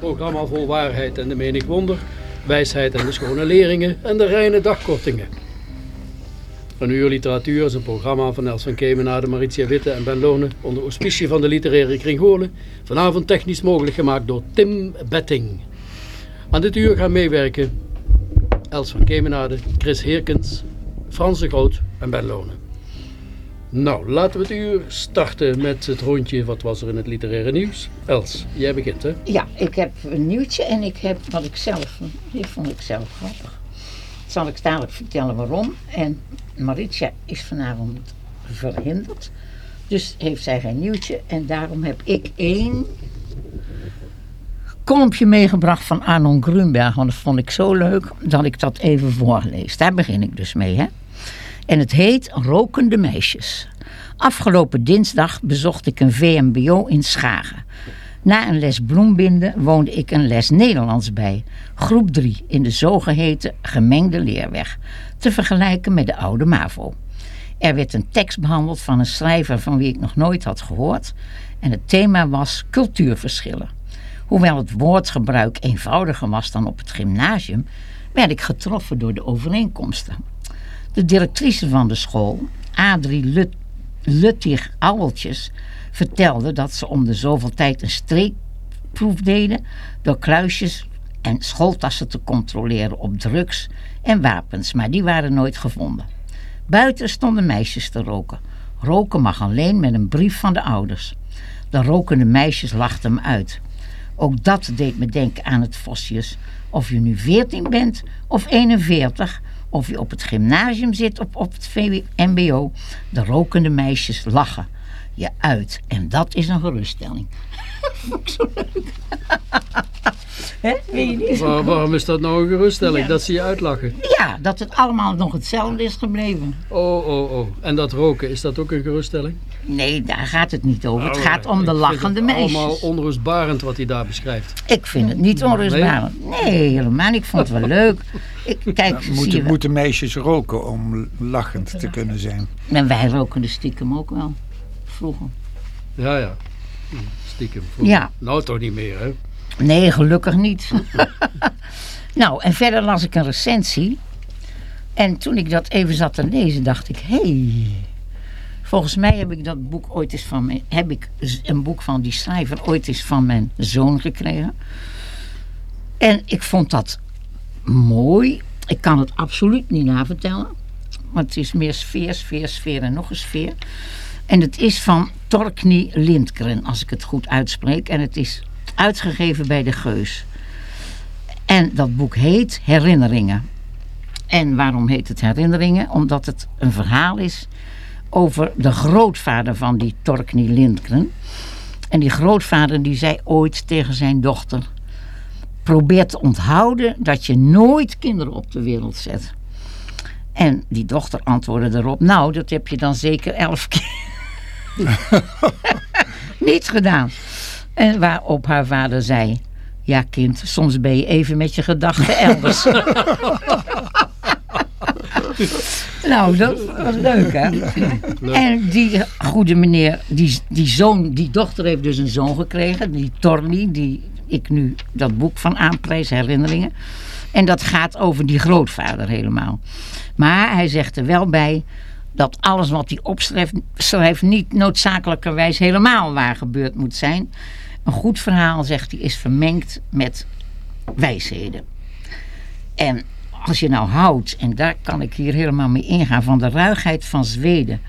programma vol waarheid en de menig wonder, wijsheid en de schone leringen en de reine dagkortingen. Een Uur Literatuur is een programma van Els van Kemenade, Maritia Witte en Ben Lone onder auspicie van de literaire kring Goorlen, vanavond technisch mogelijk gemaakt door Tim Betting. Aan dit uur gaan meewerken Els van Kemenade, Chris Heerkens, Frans de Groot en Ben Lone. Nou, laten we het uur starten met het rondje wat was er in het literaire nieuws. Els, jij begint hè? Ja, ik heb een nieuwtje en ik heb wat ik zelf, die vond ik zelf grappig. Zal ik dadelijk vertellen waarom. En Maritia is vanavond verhinderd. Dus heeft zij geen nieuwtje. En daarom heb ik één kolompje meegebracht van Arnon Grunberg. Want dat vond ik zo leuk dat ik dat even voorlees. Daar begin ik dus mee. Hè? En het heet Rokende Meisjes. Afgelopen dinsdag bezocht ik een VMBO in Schagen. Na een les bloembinden woonde ik een les Nederlands bij. Groep 3 in de zogeheten gemengde leerweg. Te vergelijken met de oude MAVO. Er werd een tekst behandeld van een schrijver van wie ik nog nooit had gehoord. En het thema was cultuurverschillen. Hoewel het woordgebruik eenvoudiger was dan op het gymnasium, werd ik getroffen door de overeenkomsten. De directrice van de school, Adrie Lut Luttig Ouweltjes, vertelde dat ze om de zoveel tijd een streekproef deden door kluisjes en schooltassen te controleren op drugs en wapens, maar die waren nooit gevonden. Buiten stonden meisjes te roken. Roken mag alleen met een brief van de ouders. De rokende meisjes lachten me uit. Ook dat deed me denken aan het Vosjes. Of je nu 14 bent of 41, of je op het gymnasium zit of op het VMBO, de rokende meisjes lachen je uit. En dat is een geruststelling. Vond ik zo leuk. Hè, weet je niet? Waar- waarom is dat nou een geruststelling? Ja. Dat ze je uitlachen. Ja, dat het allemaal nog hetzelfde is gebleven. Oh, oh, oh. En dat roken, is dat ook een geruststelling? Nee, daar gaat het niet over. Het Oh, gaat om de lachende het meisjes. allemaal onrustbarend wat hij daar beschrijft. Ik vind het niet onrustbarend. Nee, helemaal niet. Ik vond het wel leuk. Ik, kijk, zie je Moeten, wel. moeten meisjes roken om lachend te kunnen zijn? En wij roken de stiekem ook wel. Vroeger. Ja, ja. Stiekem. vroeger. Ja. Nou toch niet meer, hè? Nee, gelukkig niet. nou, en verder las ik een recensie. En toen ik dat even zat te lezen, dacht ik... Hé, hey, volgens mij heb ik dat boek ooit eens van mijn... Heb ik een boek van die schrijver ooit eens van mijn zoon gekregen. En ik vond dat mooi. Ik kan het absoluut niet navertellen. Want het is meer sfeer, sfeer, sfeer en nog een sfeer. En het is van Torkny Lindgren, als ik het goed uitspreek. En het is uitgegeven bij de Geus. En dat boek heet Herinneringen. En waarom heet het Herinneringen? Omdat het een verhaal is over de grootvader van die Torkny Lindgren. En die grootvader die zei ooit tegen zijn dochter... probeer te onthouden dat je nooit kinderen op de wereld zet. En die dochter antwoordde erop... nou, dat heb je dan zeker elf keer niet gedaan. En waarop haar vader zei... Ja, kind, soms ben je even met je gedachten elders. nou, dat was leuk, hè? En die goede meneer, die, die zoon, die dochter heeft dus een zoon gekregen, die Torny, die ik nu dat boek van aanprijs, herinneringen. En dat gaat over die grootvader helemaal. Maar hij zegt er wel bij dat alles wat hij opschrijft schrijft niet noodzakelijkerwijs helemaal waar gebeurd moet zijn. Een goed verhaal, zegt hij, is vermengd met wijsheden. En als je nou houdt, en daar kan ik hier helemaal mee ingaan, van de ruigheid van Zweden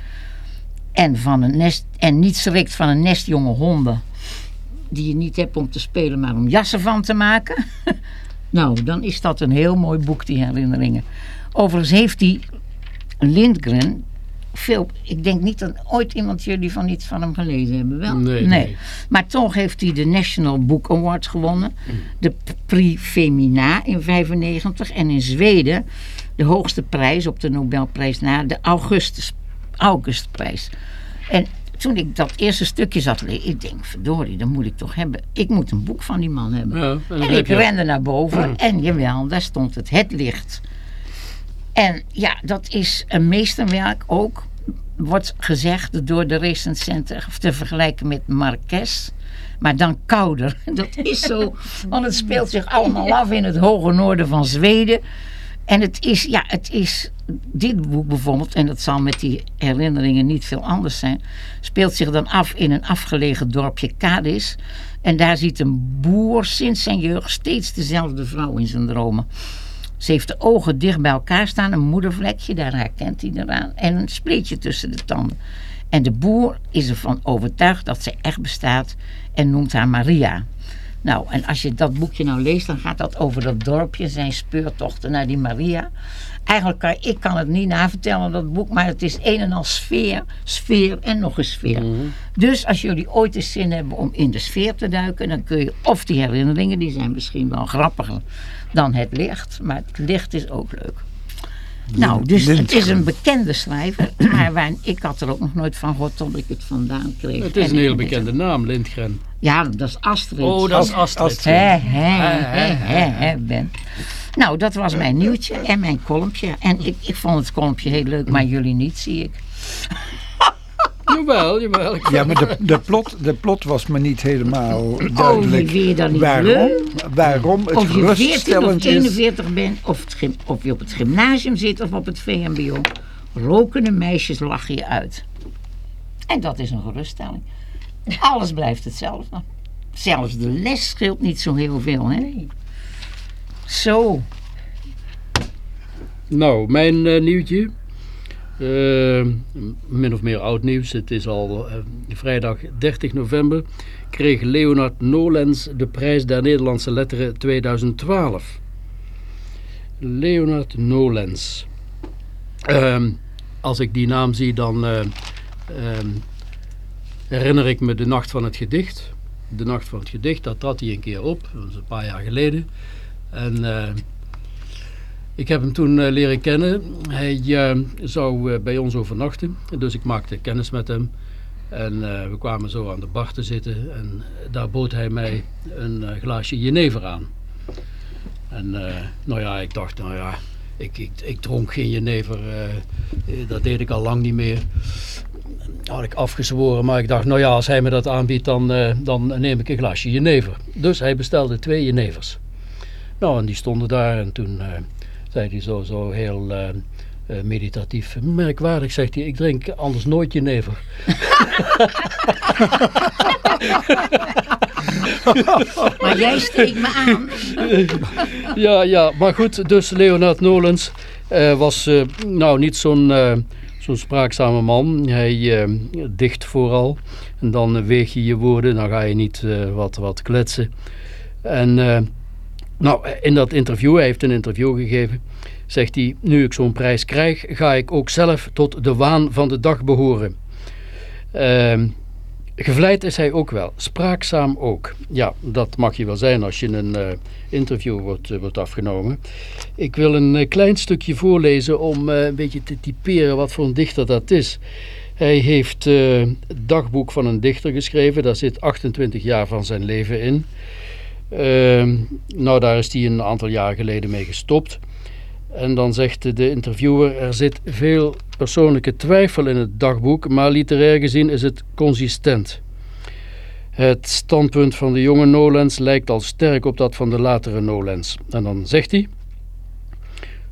en, van een nest, en niet schrikt van een nest jonge honden die je niet hebt om te spelen, maar om jassen van te maken. nou, dan is dat een heel mooi boek, die herinneringen. Overigens heeft die Lindgren veel... Ik denk niet dat ooit iemand jullie van iets van hem gelezen hebben. Wel? Nee, nee. Maar toch heeft hij de National Book Award gewonnen. De Prix Femina in 95. En in Zweden de hoogste prijs op de Nobelprijs na. De Augustus, Augustprijs. En toen ik dat eerste stukje zat lezen, ik denk, verdorie, dat moet ik toch hebben. Ik moet een boek van die man hebben. Ja, en ik rende naar boven en jawel, daar stond het, het licht. En ja, dat is een meesterwerk ook, wordt gezegd door de recensenten te vergelijken met Marquez. Maar dan kouder. Dat is zo, want het speelt zich allemaal af in het hoge noorden van Zweden. En het is, ja, het is, dit boek bijvoorbeeld, en dat zal met die herinneringen niet veel anders zijn, speelt zich dan af in een afgelegen dorpje Cadiz. En daar ziet een boer sinds zijn jeugd steeds dezelfde vrouw in zijn dromen. Ze heeft de ogen dicht bij elkaar staan, een moedervlekje, daar herkent hij eraan, en een spleetje tussen de tanden. En de boer is ervan overtuigd dat ze echt bestaat en noemt haar Maria. Nou, en als je dat boekje nou leest, dan gaat dat over dat dorpje, zijn speurtochten naar die Maria. Eigenlijk kan ik kan het niet navertellen, dat boek, maar het is een en al sfeer, sfeer en nog een sfeer. Dus als jullie ooit eens zin hebben om in de sfeer te duiken, dan kun je, of die herinneringen, die zijn misschien wel grappiger dan het licht, maar het licht is ook leuk. Nou, dus het is een bekende schrijver, maar waar, ik had er ook nog nooit van gehoord tot ik het vandaan kreeg. Het is En een hele ik- bekende naam, Lindgren. Ja, dat is Astrid. Oh, dat is Astrid. Astrid. Hè, hè, hè, hè, hè, Ben. Nou, dat was mijn nieuwtje en mijn kolompje. En ik, ik vond het kolompje heel leuk, maar jullie niet, zie ik. Jawel, jawel. Ja, maar de, de, plot, de plot was me niet helemaal Oh, je duidelijk. je dat niet waarom, waarom het Of je 14 of geruststellend is. 41 bent, of, het gym- of je op het gymnasium zit of op het VMBO. Rokende meisjes lachen je uit. En dat is een geruststelling. Alles blijft hetzelfde. Zelfs de les scheelt niet zo heel veel, hè? Zo. Nou, mijn eh, nieuwtje. Eh, min of meer oud nieuws. Het is al eh, vrijdag 30 november. Kreeg Leonard Nolens de prijs der Nederlandse letteren 2012. Leonard Nolens. Ehm, als ik die naam zie, dan eh, ehm, herinner ik me de Nacht van het Gedicht. De Nacht van het Gedicht, daar trad hij een keer op. Dat was een paar jaar geleden. En... ik heb hem toen eh, leren kennen. Hij eh, zou eh, bij ons overnachten. Dus ik maakte kennis met hem. En we kwamen zo aan de bar te zitten. En daar bood hij mij een glaasje jenever aan. En nou ja, ik dacht, nou ja, ik, ik, ik dronk geen jenever. dat deed ik al lang niet meer. Had ik afgezworen, maar ik dacht, nou ja, als hij me dat aanbiedt, dan, dan neem ik een glaasje jenever. Dus hij bestelde twee jenevers. Nou, en die stonden daar en toen zei hij zo, zo heel eh, eh, meditatief. Merkwaardig, zegt hij, ik drink anders nooit jenever. Maar jij steekt me aan. ja, ja, maar goed, dus Leonard Nolens eh, was nou niet zo'n zo'n spraakzame man. Hij dicht vooral. En dan weeg je je woorden, dan ga je niet wat, wat kletsen. En nou, in dat interview, hij heeft een interview gegeven, zegt hij, nu ik zo'n prijs krijg, ga ik ook zelf tot de waan van de dag behoren. Ehm Gevleid is hij ook wel, spraakzaam ook. Ja, dat mag je wel zijn als je een eh, interview wordt, eh, wordt afgenomen. Ik wil een eh, klein stukje voorlezen om een beetje te typeren wat voor een dichter dat is. Hij heeft het dagboek van een dichter geschreven, daar zit 28 jaar van zijn leven in. Ehm, nou, daar is hij een aantal jaar geleden mee gestopt. En dan zegt de interviewer, er zit veel persoonlijke twijfel in het dagboek, maar literair gezien is het consistent. Het standpunt van de jonge Nolens lijkt al sterk op dat van de latere Nolens. En dan zegt hij...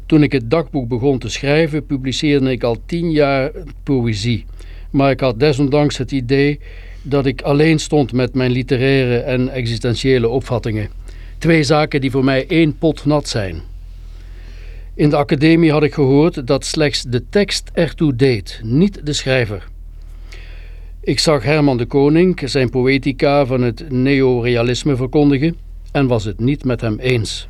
Toen ik het dagboek begon te schrijven, publiceerde ik al tien jaar poëzie. Maar ik had desondanks het idee dat ik alleen stond met mijn literaire en existentiële opvattingen. Twee zaken die voor mij één pot nat zijn. In de academie had ik gehoord dat slechts de tekst ertoe deed, niet de schrijver. Ik zag Herman de Koning zijn poëtica van het neorealisme verkondigen en was het niet met hem eens.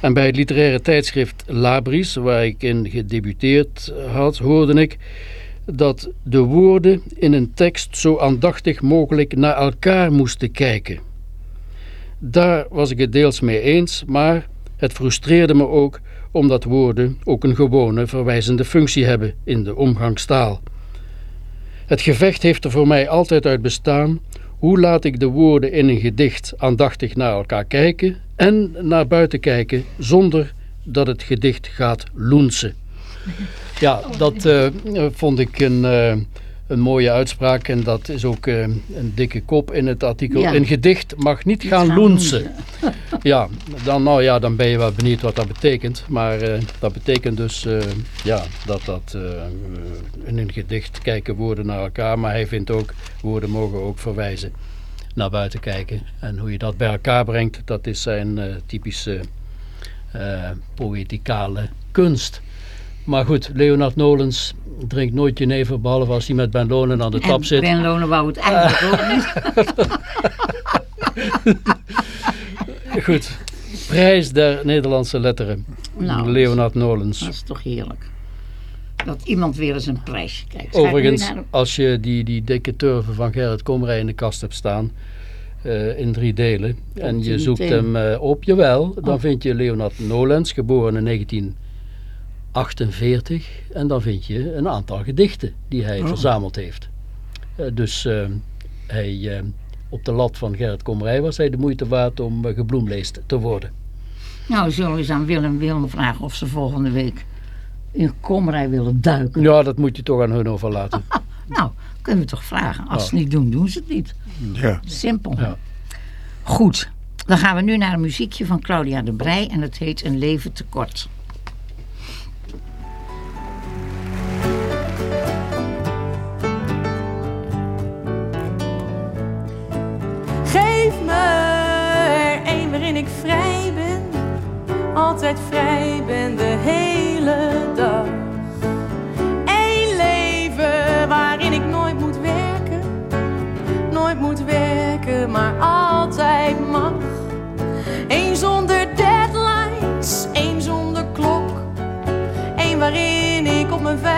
En bij het literaire tijdschrift Labris, waar ik in gedebuteerd had, hoorde ik dat de woorden in een tekst zo aandachtig mogelijk naar elkaar moesten kijken. Daar was ik het deels mee eens, maar het frustreerde me ook omdat woorden ook een gewone verwijzende functie hebben in de omgangstaal. Het gevecht heeft er voor mij altijd uit bestaan hoe laat ik de woorden in een gedicht aandachtig naar elkaar kijken en naar buiten kijken zonder dat het gedicht gaat loensen. Ja, dat uh, vond ik een, uh, een mooie uitspraak en dat is ook uh, een dikke kop in het artikel. Ja. Een gedicht mag niet gaan, gaan loensen. ja, dan, nou ja, dan ben je wel benieuwd wat dat betekent. Maar dat betekent dus ja, dat dat in een gedicht kijken woorden naar elkaar. Maar hij vindt ook, woorden mogen ook verwijzen naar buiten kijken. En hoe je dat bij elkaar brengt, dat is zijn typische poëticale kunst. Maar goed, Leonard Nolens drinkt nooit jenever, behalve als hij met Ben Lonen aan de tap zit. Ben Lonen wou het eigenlijk ook niet. goed, prijs der Nederlandse letteren. Nou, Leonard Nolens. Dat is toch heerlijk. Dat iemand weer eens een prijsje krijgt. Overigens, naar als je die, die dikke turven van Gerrit Komrij in de kast hebt staan, eh, in drie delen, en je zoekt hem eh, op, jawel, dan Oh. vind je Leonard Nolens, geboren in 1948, en dan vind je een aantal gedichten die hij Oh. verzameld heeft. Eh, dus eh, hij, eh, op de lat van Gerrit Komrij was hij de moeite waard om uh, gebloemleest te worden. Nou, zullen we eens aan Willem Willem vragen of ze volgende week in Komrij willen duiken. Ja, dat moet je toch aan hun overlaten. Nou, kunnen we toch vragen. Als ze het niet doen, doen ze het niet. Ja. Simpel. Ja. Goed, dan gaan we nu naar een muziekje van Claudia de Brij en het heet Een leven te Geef me er waarin ik vrij ben, altijd vrij ben de hele dag. Eén leven waarin ik nooit moet werken, nooit moet werken, maar altijd mag. Eén zonder deadlines, één zonder klok. Eén waarin ik op mijn 35ste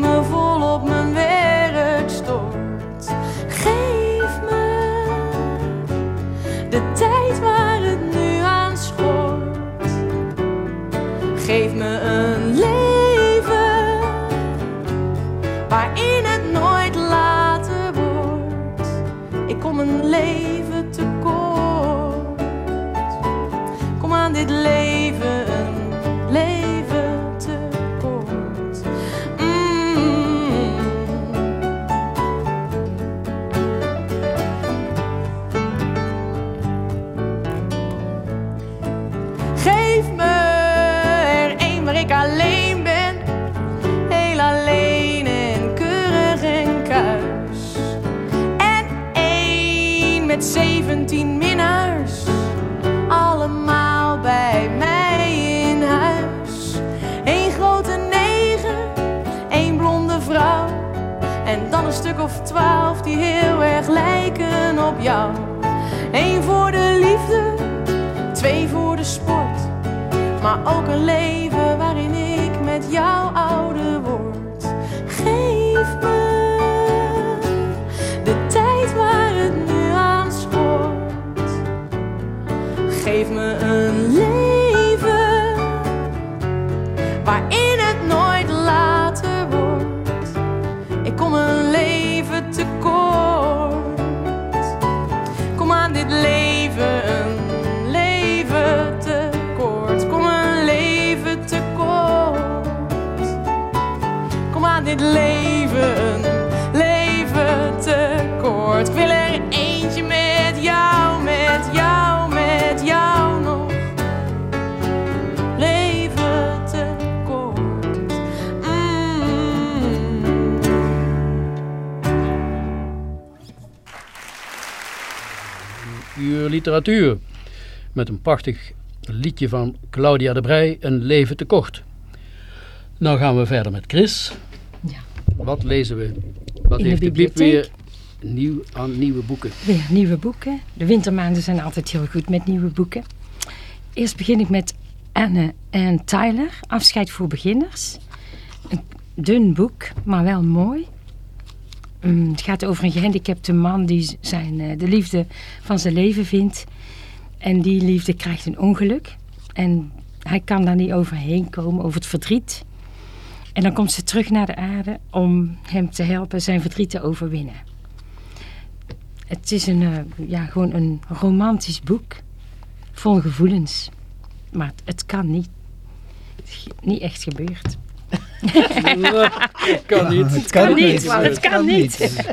waar ik 17 minnaars, allemaal bij mij in huis. Eén grote negen, één blonde vrouw. En dan een stuk of twaalf die heel erg lijken op jou. Eén voor de liefde, twee voor de sport. Maar ook een leven waarin ik met jou leven, leven te kort. Ik wil er eentje met jou, met jou, met jou nog. Leven te kort. Mm. uur literatuur. Met een prachtig liedje van Claudia de Brij, Een leven te kort. Nou gaan we verder met Chris. Wat lezen we? Wat In de heeft de Biep weer bibliotheek. nieuw aan nieuwe boeken? Weer nieuwe boeken. De wintermaanden zijn altijd heel goed met nieuwe boeken. Eerst begin ik met Anne en Tyler, Afscheid voor beginners. Een dun boek, maar wel mooi. Mm, het gaat over een gehandicapte man die zijn, eh, de liefde van zijn leven vindt. En die liefde krijgt een ongeluk. En hij kan daar niet overheen komen, over het verdriet. En dan komt ze terug naar de aarde om hem te helpen zijn verdriet te overwinnen. Het is een, eh, ja, gewoon een romantisch boek. Vol gevoelens. Maar het, het kan niet. Het is niet echt gebeurd. Het kan niet. Het kan niet, Het maar het kan niet.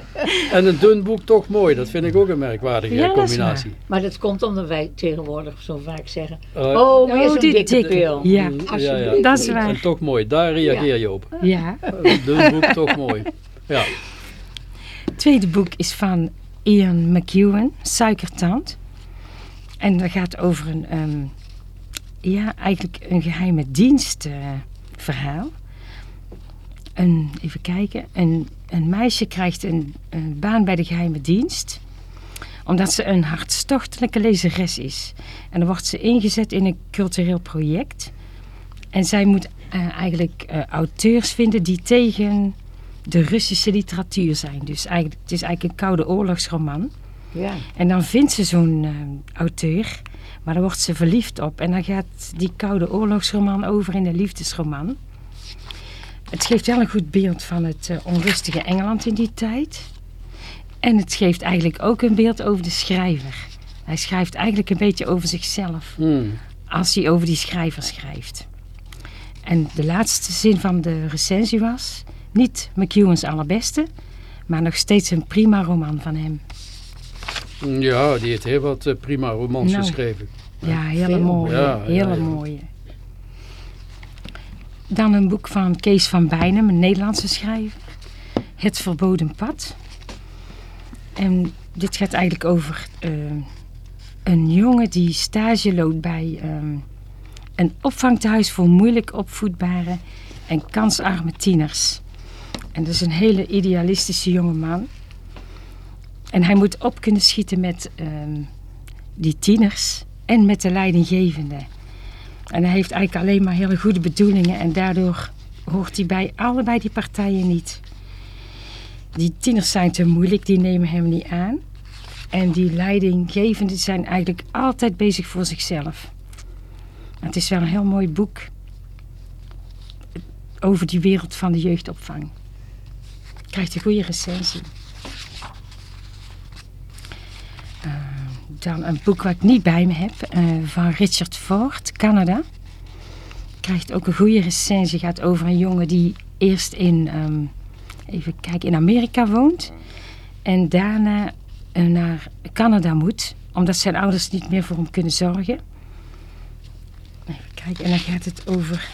En een dun boek toch mooi. Dat vind ik ook een merkwaardige Ja, dat is combinatie. Maar dat komt omdat wij tegenwoordig zo vaak zeggen... Eh, Oh, weer Oh, zo'n dikke dikke. pil. Ja. ja, ja. alsjeblieft. Dat is En waar. toch mooi. Daar reageer je op. Ja. Een dun boek toch mooi. Ja. Het tweede boek is van Ian McEwan, Suikertand. En dat gaat over een, ehm, ja, eigenlijk een geheime dienstverhaal. Een, even kijken, een, een meisje krijgt een, een baan bij de geheime dienst. Omdat ze een hartstochtelijke lezeres is. En dan wordt ze ingezet in een cultureel project. En zij moet eh, eigenlijk eh, auteurs vinden die tegen de Russische literatuur zijn. Dus eigenlijk, het is eigenlijk een koude oorlogsroman. Ja. En dan vindt ze zo'n eh, auteur, maar dan wordt ze verliefd op. En dan gaat die koude oorlogsroman over in een liefdesroman. Het geeft wel een goed beeld van het eh, onrustige Engeland in die tijd. En het geeft eigenlijk ook een beeld over de schrijver. Hij schrijft eigenlijk een beetje over zichzelf Hmm. als hij over die schrijver schrijft. En de laatste zin van de recensie was... niet McEwan's allerbeste, maar nog steeds een prima roman van hem. Ja, die heeft heel wat eh, prima romans Nou. geschreven. Ja, hele mooie. Ja, ja, hele ja. mooie. Dan een boek van Kees van Bijnem, een Nederlandse schrijver. Het Verboden Pad. En dit gaat eigenlijk over eh, een jongen die stage loopt bij ehm, een opvangtehuis voor moeilijk opvoedbare en kansarme tieners. En dat is een hele idealistische jonge man. En hij moet op kunnen schieten met ehm, die tieners en met de leidinggevende. En hij heeft eigenlijk alleen maar hele goede bedoelingen en daardoor hoort hij bij allebei die partijen niet. Die tieners zijn te moeilijk, die nemen hem niet aan. En die leidinggevenden zijn eigenlijk altijd bezig voor zichzelf. Het is wel een heel mooi boek over die wereld van de jeugdopvang. Krijgt een goede recensie. Dan een boek wat ik niet bij me heb, eh, van Richard Ford, Canada. Krijgt ook een goede recensie. Gaat over een jongen die eerst in, ehm, even kijken, in Amerika woont. En daarna eh, naar Canada moet, omdat zijn ouders niet meer voor hem kunnen zorgen. Even kijken, en dan gaat het over.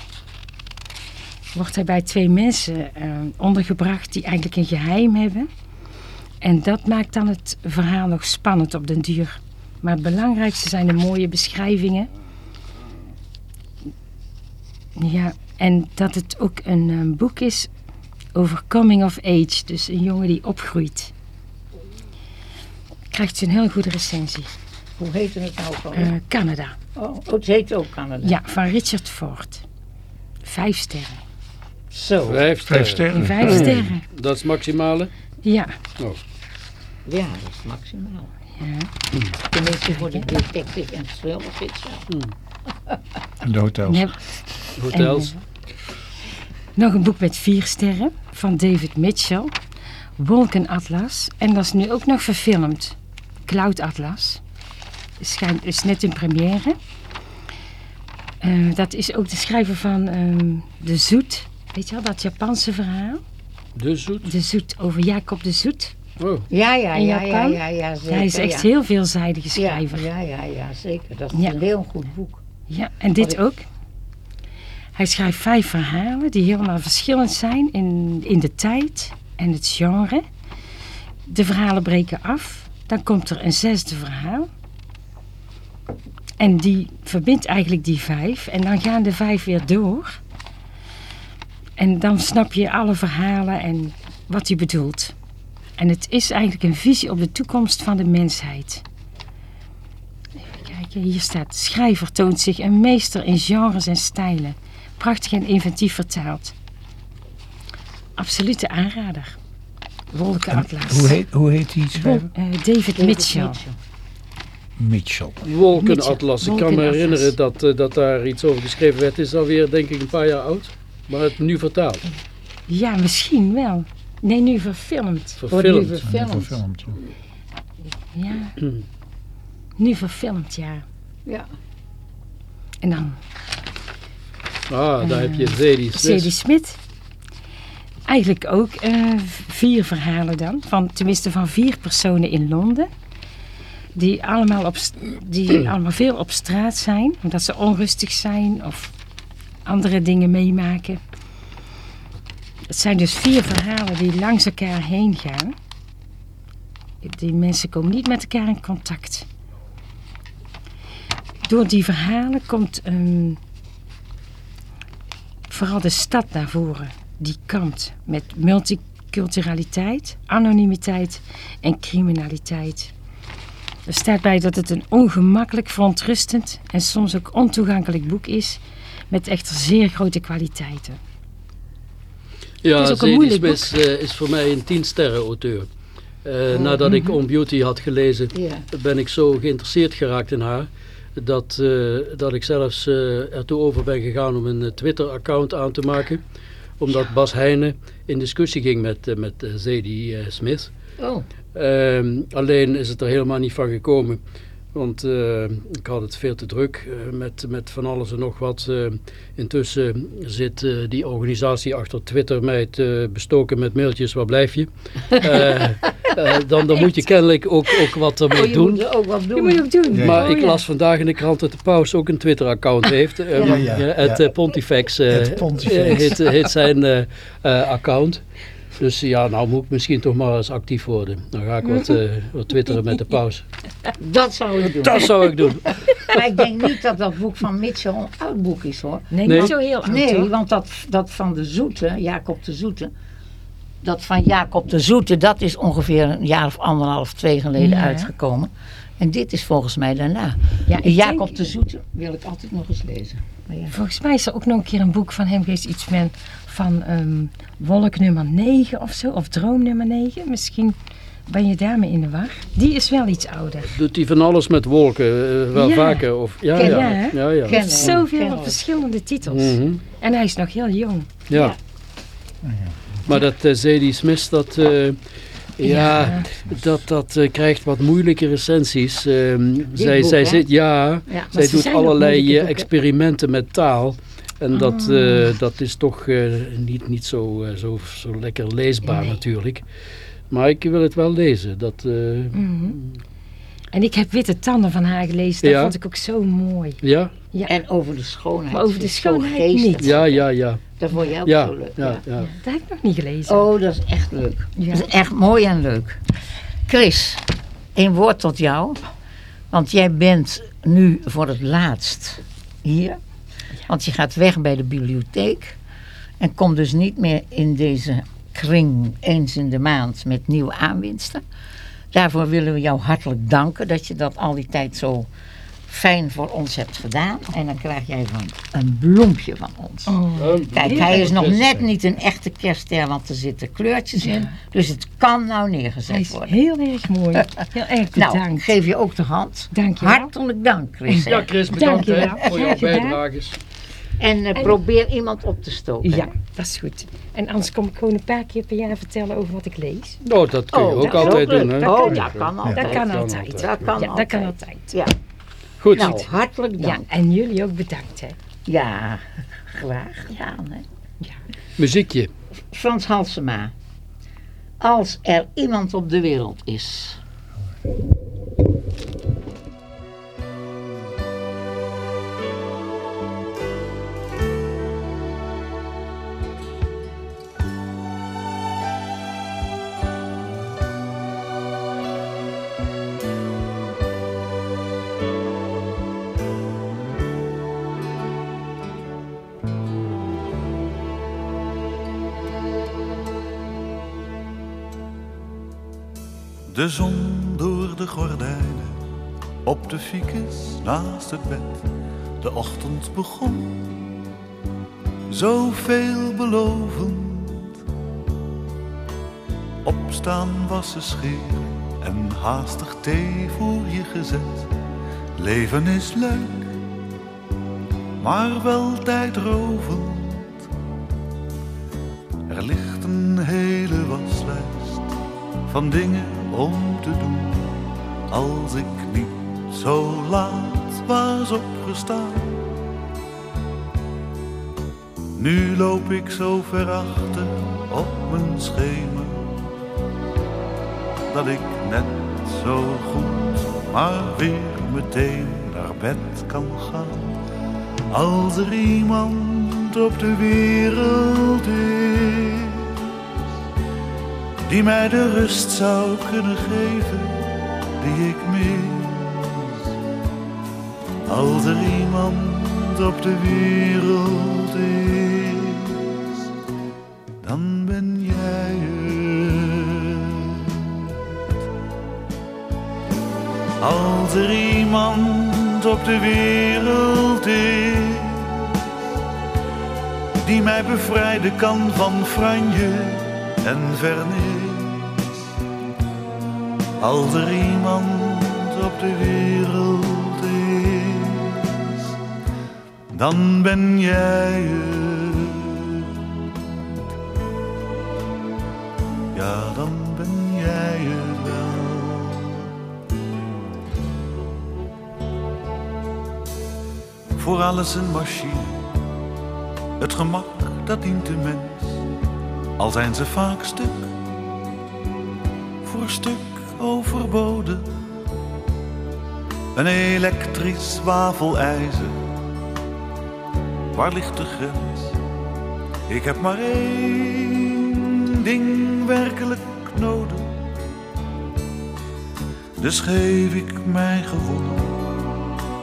Wordt hij bij twee mensen eh, ondergebracht die eigenlijk een geheim hebben. En dat maakt dan het verhaal nog spannend op den duur. Maar het belangrijkste zijn de mooie beschrijvingen. Ja, en dat het ook een eh, boek is over coming of age. Dus een jongen die opgroeit. Krijgt een heel goede recensie. Hoe heet het nou van? Eh, Canada. oh, het heet ook Canada. Ja, van Richard Ford. Vijf sterren. Zo. Vijf Vijf sterren. sterren. Vijf sterren. Dat is het maximale. Ja. Ja, dat is maximaal. Ja. Tenminste voor de detective en thriller zit zo. En de hotels. Hotels. En, eh, nog een boek met vier sterren van David Mitchell. Wolkenatlas. En dat is nu ook nog verfilmd. Cloud Atlas. Schijnt, is net in première. Eh, dat is ook de schrijver van ehm, De Zoet. Weet je wel, dat Japanse verhaal. De Zoet. De Zoet, over Jacob de Zoet. Oh, Ja, ja, ja, ja, ja, ja, zeker. Hij is echt ja. heel veelzijdige schrijver. ja, ja, ja, zeker. Dat is Ja. een heel goed boek. Ja, en dit ook. Hij schrijft vijf verhalen die helemaal verschillend zijn in, in de tijd en het genre. De verhalen breken af. Dan komt er een zesde verhaal. En die verbindt eigenlijk die vijf. En dan gaan de vijf weer door. En dan snap je alle verhalen en wat hij bedoelt. En het is eigenlijk een visie op de toekomst van de mensheid. Even kijken, hier staat... Schrijver toont zich een meester in genres en stijlen. Prachtig en inventief vertaald. Absolute aanrader. Wolkenatlas. Hoe heet, hoe heet die schrijver? Eh, David Mitchell. Mitchell. Wolkenatlas. Ik kan me herinneren dat, eh, dat daar iets over geschreven werd. Het is alweer denk ik een paar jaar oud. Maar het nu vertaald. Ja, misschien wel. Nee, nu verfilmd. Wordt nu Verfilmd. Verfilmd. Ja. Nu verfilmd, ja. Ja. En dan Ah, daar heb je Zadie C.D. Smith. Smit. Eigenlijk ook eh, vier verhalen dan. Van, tenminste van vier personen in Londen. Die allemaal, op, die allemaal veel op straat zijn. Omdat ze onrustig zijn of andere dingen meemaken. Het zijn dus vier verhalen die langs elkaar heen gaan. Die mensen komen niet met elkaar in contact. Door die verhalen komt ehm, vooral de stad naar voren. Die kampt met multiculturaliteit, anonimiteit en criminaliteit. Er staat bij dat het een ongemakkelijk, verontrustend en soms ook ontoegankelijk boek is. Met echter zeer grote kwaliteiten. Ja, Het is ook een Zadie moeilijk Smith eh, is voor mij een 10 sterren auteur. Eh, nadat ik On Beauty had gelezen, ben ik zo geïnteresseerd geraakt in haar. Dat, eh, dat ik zelfs eh, ertoe over ben gegaan om een Twitter-account aan te maken. Omdat Bas Heijnen in discussie ging met, met Zadie Smith. Oh, Ehm, alleen is het er helemaal niet van gekomen. Want eh, ik had het veel te druk eh, met, met van alles en nog wat. Eh, intussen zit eh, die organisatie achter Twitter mij te bestoken met mailtjes. Waar blijf je? Dan, dan moet je kennelijk ook, ook wat ermee oh je doen. moet ook wat doen. moet je ook doen. Ja, Maar Oh, ik ja. las vandaag in de krant dat de paus ook een Twitter-account heeft. Eh, Ja, ja, Het ja. Pontifex, eh, Het Pontifex. heet, heet zijn account. Dus ja, nou moet ik misschien toch maar eens actief worden. Dan ga ik wat, eh, wat twitteren met de paus. Dat zou ik doen. Dat zou ik doen. Maar ik denk niet dat dat boek van Mitchell een oud boek is hoor. Nee, Nee. niet zo heel oud Nee, hoor. want dat, dat van de Zoete, Jacob de Zoete, dat van Jacob de Zoete, dat is ongeveer een jaar of anderhalf, twee geleden Ja. uitgekomen. En dit is volgens mij daarna. Ja, Jacob denk- de Zoete wil ik altijd nog eens lezen. Maar ja. Volgens mij is er ook nog een keer een boek van hem geweest. Iets met, van ehm, wolk nummer 9 of zo. Of droom nummer 9. Misschien ben je daarmee in de war. Die is wel iets ouder. Doet hij van alles met wolken, eh, wel Ja. vaker? Of, ja, Ken- ja, ja, ja, ja. Ken- zoveel verschillende titels. Mhm, En hij is nog heel jong. ja. Maar dat uh, Zadie Smith, dat, eh, ja, Ja. dat, dat krijgt wat moeilijke recensies. Ehm, zij, boek, zij zit, ja, zij doet allerlei experimenten met taal. En dat, Ah. eh, dat is toch eh, niet, niet zo, eh, zo, zo lekker leesbaar Nee. natuurlijk. Maar ik wil het wel lezen. Dat, eh, Mhm. En ik heb Witte Tanden van haar gelezen. Dat Ja. vond ik ook zo mooi. ja, En over de schoonheid. Maar over de schoonheid niet. ja, ja, ja. Dat vond jij ook Ja, zo leuk. ja, ja. Dat heb ik nog niet gelezen. Oh, dat is echt leuk. Ja. Dat is echt mooi en leuk. Chris, een woord tot jou. Want jij bent nu voor het laatst hier. Want je gaat weg bij de bibliotheek. En komt dus niet meer in deze kring eens in de maand met nieuwe aanwinsten. Daarvoor willen we jou hartelijk danken dat je dat al die tijd zo fijn voor ons hebt gedaan. En dan krijg jij van een bloempje van ons. Oh. Kijk, hij is nog net niet een echte kerstster, want er zitten kleurtjes in. Dus het kan nou Hij neergezet is worden. heel erg mooi. Heel erg Nou, bedankt. ik geef je ook de hand. Dank je wel. Hartelijk dank, Chris. Ja, Chris, bedankt hè, voor jouw bijdrages. En eh, probeer iemand op te stoken. Ja, dat is goed. En anders kom ik gewoon een paar keer per jaar vertellen over wat ik lees. Nou, dat kun je Oh, ook dat altijd doen. Hè? Oh, kan. dat kan altijd. Dat kan altijd. altijd. Dat kan ja, dat kan altijd. altijd. Ja. Goed. Nou, hartelijk Ja, dank. en jullie ook bedankt, hè. Ja, graag gedaan. Hè. Ja. Muziekje. Frans Halsema, Als er iemand op de wereld is. De zon door de gordijnen, op de ficus naast het bed. De ochtend begon, zo veelbelovend. Opstaan, wassen, scheren en haastig thee voor je gezet. Leven is leuk, maar wel tijdrovend. Er ligt een hele waslijst van dingen om te doen. Als ik niet zo laat was opgestaan. Nu loop ik zo ver achter op mijn schema. Dat ik net zo goed maar weer meteen naar bed kan gaan. Als er iemand op de wereld is die mij de rust zou kunnen geven die ik mis. Als er iemand op de wereld is, dan ben jij het. Als er iemand op de wereld is, die mij bevrijden kan van franje en vernis. Als er iemand op de wereld is, dan ben jij het. Ja, dan ben jij het wel. Voor alles een machine, het gemak dat dient de mens al zijn ze vaak stuk voor stuk overbodig. Een elektrisch wafelijzer, waar ligt de grens? Ik heb maar één ding werkelijk nodig. Dus geef ik mij gewonnen,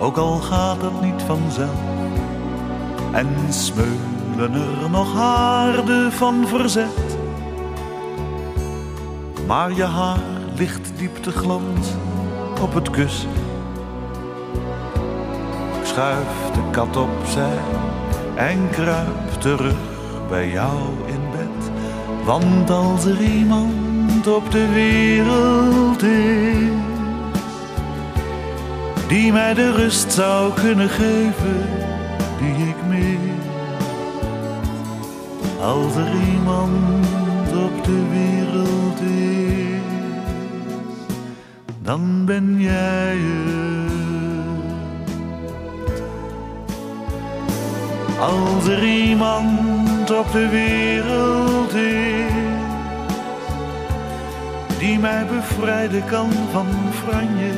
ook al gaat dat niet vanzelf. En smeulen er nog haarden van verzet. Maar je haar ligt diep te glans op het kussen. Ik schuif de kat opzij en kruip terug bij jou in bed. Want als er iemand op de wereld is die mij de rust zou kunnen geven die ik mis. Als er iemand op de wereld is, dan ben jij het. Als er iemand op de wereld is, die mij bevrijden kan van franje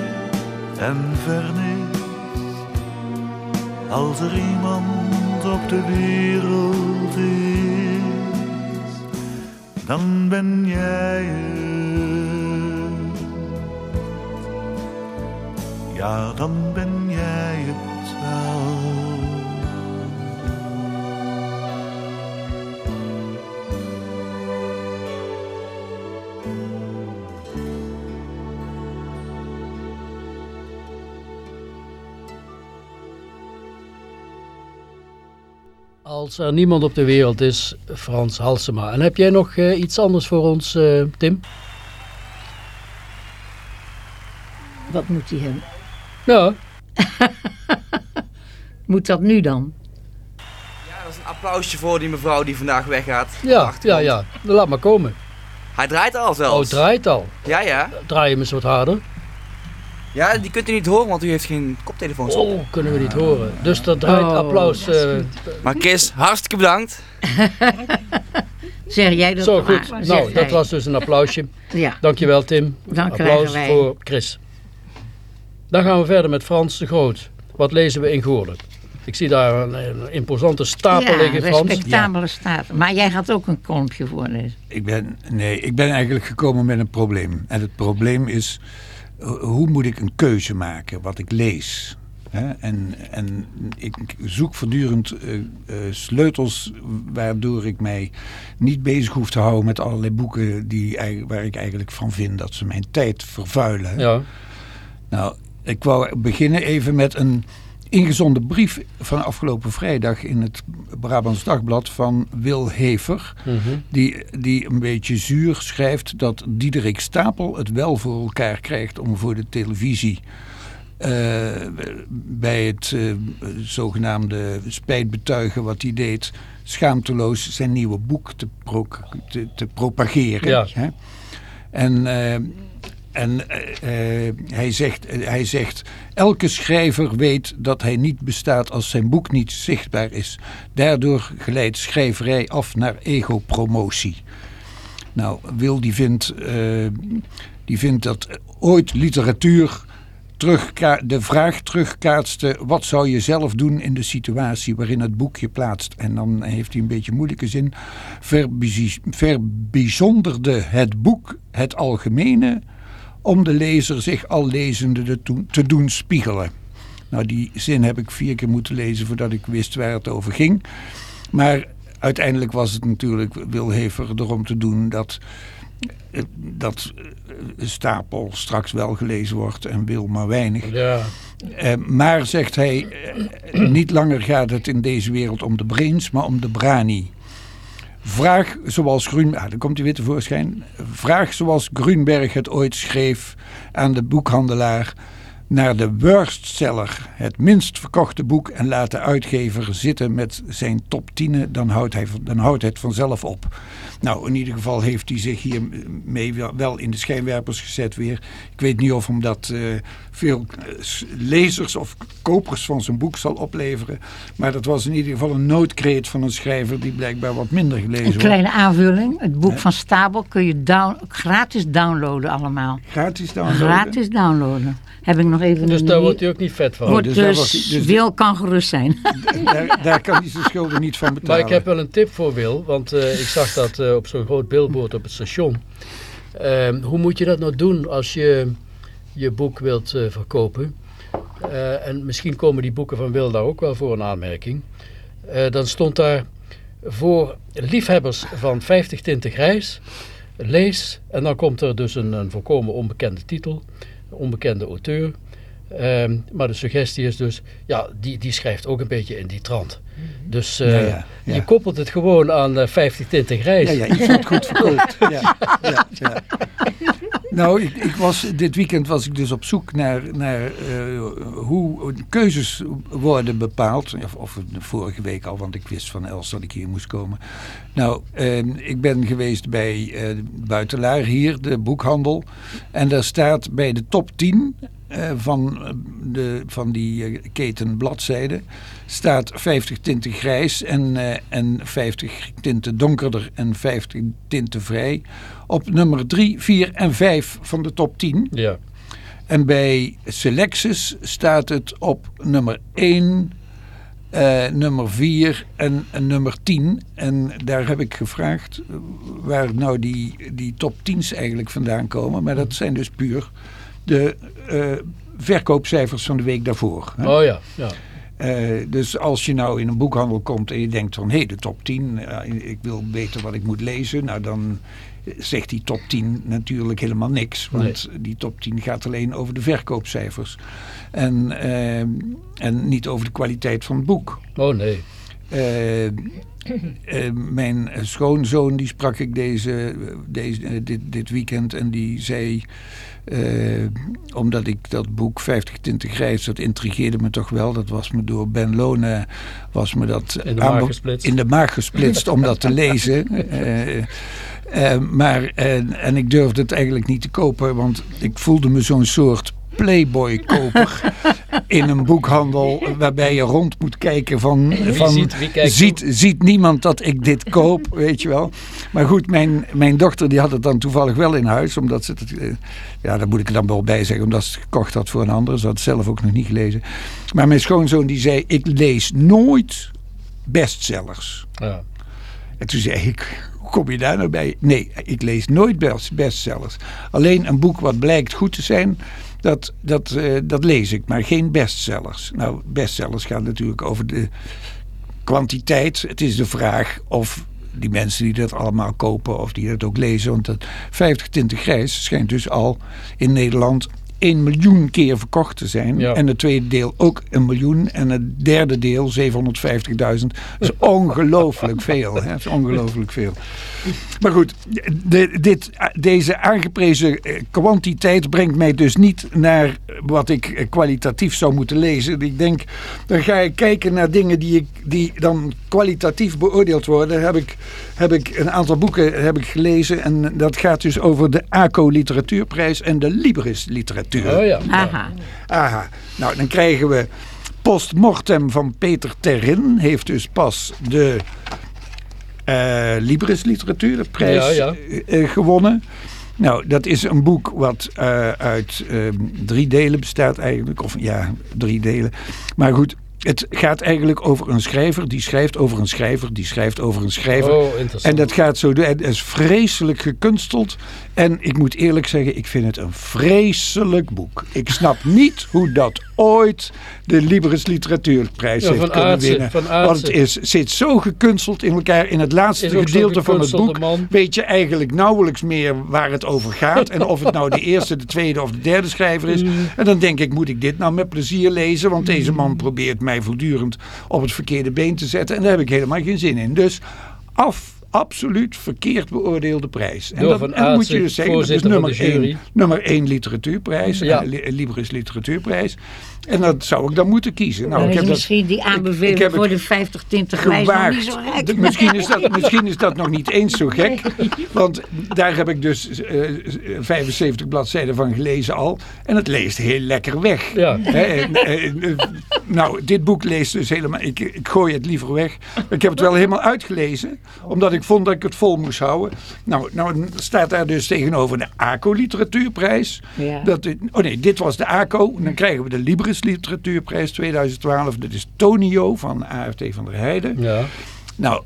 en vernis. Als er iemand op de wereld is, dan ben jij het. Ja, dan ben jij het wel. Als er niemand op de wereld is, Frans Halsema. En heb jij nog eh, iets anders voor ons, eh, Tim? Wat moet hij hebben? Ja, Moet dat nu dan? Ja, dat is een applausje voor die mevrouw die vandaag weggaat. ja, ja, ja. Laat maar komen. Hij draait al zelfs. Oh, het draait al. Ja, ja. Draai hem eens wat harder. Ja, die kunt u niet horen, want u heeft geen koptelefoons op. Oh, kunnen we niet horen. Dus dat draait Oh, applaus. dat is eh. Maar Kis, hartstikke bedankt. Zeg jij dat Zo maar. goed. Zeg Nou, jij. dat was dus een applausje. Ja. Dankjewel Tim. Dan Applaus wij- voor Chris. Dan gaan we verder met Frans de Groot. Wat lezen we in Goorlen? Ik zie daar een, een imposante stapel ja, liggen, Frans. respectabele staat. Maar jij gaat ook een kolompje voorlezen. Ik ben, nee, ik ben eigenlijk gekomen met een probleem. En het probleem is, ho- hoe moet ik een keuze maken wat ik lees? Hè? En, en ik zoek voortdurend eh, eh, sleutels waardoor ik mij niet bezig hoef te houden met allerlei boeken die, eigenlijk- waar ik eigenlijk van vind dat ze mijn tijd vervuilen. Ja. Nou, ik wou beginnen even met een ingezonden brief van afgelopen vrijdag in het Brabants Dagblad van Wil Hever. Mhm. Die, die een beetje zuur schrijft dat Diederik Stapel het wel voor elkaar krijgt om voor de televisie eh, bij het eh, zogenaamde spijtbetuigen wat hij deed, schaamteloos zijn nieuwe boek te, pro- te, te propageren. Ja. Hè? En, eh, en eh, eh, hij, zegt, eh, hij zegt, elke schrijver weet dat hij niet bestaat als zijn boek niet zichtbaar is. Daardoor glijdt schrijverij af naar ego-promotie. Nou, Wil die vindt, die vindt dat ooit literatuur de vraag terugkaatste... wat zou je zelf doen in de situatie waarin het boek je plaatst? En dan heeft hij een beetje moeilijke zin. Verbijzonderde het boek het algemene... om de lezer zich al lezende te doen- spiegelen. Nou, die zin heb ik vier keer moeten lezen voordat ik wist waar het over ging. Maar uiteindelijk was het natuurlijk Wilhever erom te doen dat, eh, dat eh, Stapel straks wel gelezen wordt en Wil maar weinig. Ja. Eh, maar, zegt hij, niet langer gaat het in deze wereld om de brains, maar om de brani. Vraag zoals Grun, ah, dan komt hij weer tevoorschijn. Vraag zoals Grunberg het ooit schreef aan de boekhandelaar naar de worstseller, het minst verkochte boek, en laat de uitgever zitten met zijn top 10, dan houdt, hij, dan houdt het vanzelf op. Nou, in ieder geval heeft hij zich hiermee wel- wel in de schijnwerpers gezet weer. Ik weet niet of hem dat eh, veel eh, lezers of kopers van zijn boek zal opleveren. Maar dat was in ieder geval een noodkreet van een schrijver die blijkbaar wat minder gelezen Een wordt. kleine aanvulling. Het boek van Stabel kun je down- gratis downloaden allemaal. Gratis downloaden. Gratis downloaden. Heb ik nog even Dus daar wordt hij ook niet vet van. Wordt dus dus, dus- Wil kan gerust zijn. Daar, daar kan hij zijn schulden niet van Maar betalen. ik heb wel een tip voor Wil, want eh, ik zag dat eh, op zo'n groot billboard op het station. Ehm, hoe moet je dat nou doen als je je boek wilt eh, verkopen? Eh, en misschien komen die boeken van Wil daar ook wel voor een aanmerking. Eh, dan stond daar voor liefhebbers van 50 tinten grijs, lees. En dan komt er dus een, een volkomen onbekende titel, een onbekende auteur. Ehm, maar de suggestie is dus, ja, die, die schrijft ook een beetje in die trant. Dus eh, Ja, ja, ja. je koppelt het gewoon aan eh, 50 tinten grijs. Ja, ja, iets wat goed verkoopt. Ja, ja, ja. Nou, ik, ik was, dit weekend was ik dus op zoek naar, naar eh, hoe keuzes worden bepaald. Of, of vorige week al, want ik wist van Els dat ik hier moest komen. Nou, eh, ik ben geweest bij eh Buitelaar hier, de boekhandel. En daar staat bij de top 10 eh, van, eh, de, van die eh, keten bladzijden staat 50 tinten grijs en, eh, en 50 tinten donkerder en 50 tinten vrij op nummer 3, 4 en 5 van de top 10. Ja. En bij Selectus staat het op nummer 1, eh, nummer 4 en, en nummer 10. En daar heb ik gevraagd waar nou die, die top 10's eigenlijk vandaan komen. Maar dat zijn dus puur de eh, verkoopcijfers van de week daarvoor. hè. Oh ja, ja. Eh, dus als je nou in een boekhandel komt en je denkt van... hé, hey, de top 10, eh, ik wil weten wat ik moet lezen... nou dan zegt die top 10 natuurlijk helemaal niks. Want die top 10 gaat alleen over de verkoopcijfers. En, en niet over de kwaliteit van het boek. Oh nee. Mijn schoonzoon die sprak ik deze, deze, dit, dit weekend en die zei... eh, omdat ik dat boek 50 tinten grijs, dat intrigeerde me toch wel. Dat was me door Ben Lone, was me dat In de maag gesplitst. in de maag gesplitst om dat te lezen. Eh, eh, maar, en, en ik durfde het eigenlijk niet te kopen, want ik voelde me zo'n soort Playboy-koper in een boekhandel waarbij je rond moet kijken van, van ziet, wie ziet, ziet niemand dat ik dit koop, weet je wel. Maar goed, mijn, mijn dochter die had het dan toevallig wel in huis, omdat ze het, ja, daar moet ik er dan wel bij zeggen, omdat ze het gekocht had voor een ander. Ze had het zelf ook nog niet gelezen. Maar mijn schoonzoon die zei, ik lees nooit bestsellers. Ja. En toen zei ik, hoe kom je daar nou bij? Nee, ik lees nooit best- bestsellers. Alleen een boek wat blijkt goed te zijn, dat, dat, eh, dat lees ik. Maar geen bestsellers. Nou, bestsellers gaan natuurlijk over de kwantiteit. Het is de vraag of die mensen die dat allemaal kopen of die dat ook lezen. Want dat 50 Tinten Grijs schijnt dus al in Nederland 1 miljoen keer verkocht te zijn. Ja. En het tweede deel ook een miljoen. En het derde deel 750.000. Dat is ongelooflijk veel. Hè? Dat is ongelooflijk veel. Maar goed, de, dit, deze aangeprezen eh, kwantiteit brengt mij dus niet naar wat ik eh, kwalitatief zou moeten lezen. Ik denk, dan ga ik kijken naar dingen die, ik, die dan kwalitatief beoordeeld worden. Heb ik, heb ik een aantal boeken heb ik gelezen en dat gaat dus over de ACO Literatuurprijs en de Libris Literatuur. Oh ja. Aha. Aha, nou dan krijgen we Postmortem van Peter Terrin. Heeft dus pas de eh, Libris Literatuur, de prijs, Ja, ja. eh, eh, gewonnen. Nou, dat is een boek wat eh, uit eh, drie delen bestaat eigenlijk. Of ja, drie delen. Maar goed, het gaat eigenlijk over een schrijver die schrijft over een schrijver die schrijft over een schrijver. Oh, interessant. En dat gaat zo door. Het is vreselijk gekunsteld. En ik moet eerlijk zeggen, ik vind het een vreselijk boek. Ik snap niet hoe dat ooit de Libris Literatuurprijs Ja, heeft kunnen Aartsen, winnen. Want het is, zit zo gekunsteld in elkaar. In het laatste gedeelte van het boek man. weet je eigenlijk nauwelijks meer waar het over gaat. En of het nou de eerste, de tweede of de derde schrijver is. Mm. En dan denk ik, moet ik dit nou met plezier lezen? Want deze man probeert mij voortdurend op het verkeerde been te zetten. En daar heb ik helemaal geen zin in. Dus af, absoluut verkeerd beoordeelde prijs. En Door dat, en moet je dus zeggen, dat is nummer de jury. één, nummer één literatuurprijs. Ja. eh, Li- Libris Literatuurprijs. En dat zou ik dan moeten kiezen. Nou, ik heb dat misschien die ik aanbeveling heb voor de 50 tinten grijs nog niet zo gek. De- misschien, is dat, misschien is dat nog niet eens zo gek. Want daar heb ik dus eh, 75 bladzijden van gelezen al. En het leest heel lekker weg. Ja. En, eh, eh, nou, dit boek leest dus helemaal... Ik, ik gooi het liever weg. Ik heb het wel helemaal uitgelezen. Omdat ik vond dat ik het vol moest houden. Nou, nou staat daar dus tegenover de ACO Literatuurprijs. Ja. Dat, oh nee, dit was de ACO. Dan krijgen we de Libris Literatuurprijs 2012. Dat is Tonio van AFT van der Heijden. Ja. Nou,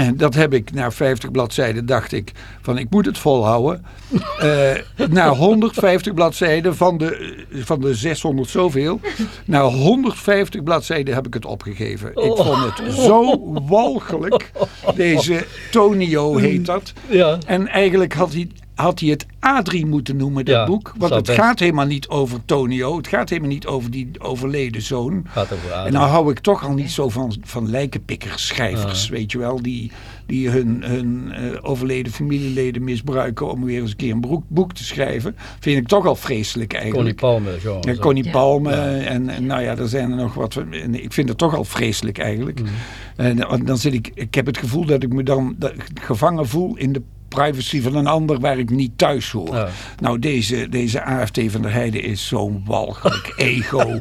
dat heb ik na 50 bladzijden dacht ik van ik moet het volhouden. Eh na 150 bladzijden van de, van de 600 zoveel. Na 150 bladzijden heb ik het opgegeven. Ik vond het zo walgelijk. Deze Tonio heet dat. Ja. En eigenlijk had hij, had hij het A3 moeten noemen, dat Ja, boek. Want het best. gaat helemaal niet over Tonio. Het gaat helemaal niet over die overleden zoon. Gaat over. En nou hou ik toch al niet zo van, van lijkenpikkerschrijvers, weet je wel. Die, die hun, hun eh, overleden familieleden misbruiken om weer eens een keer een broek, boek te schrijven. Vind ik toch al vreselijk Connie eigenlijk. Palme, zo. Ja. Connie Palme en, en nou ja, er zijn er nog wat. en Ik vind het toch al vreselijk eigenlijk. Mhm. En dan- dan zit ik, ik heb het gevoel dat ik me dan dat- gevangen voel in de privacy van een ander waar ik niet thuis hoor. Ja. Nou, deze, deze AFT van der Heijden is zo'n walgelijk ego.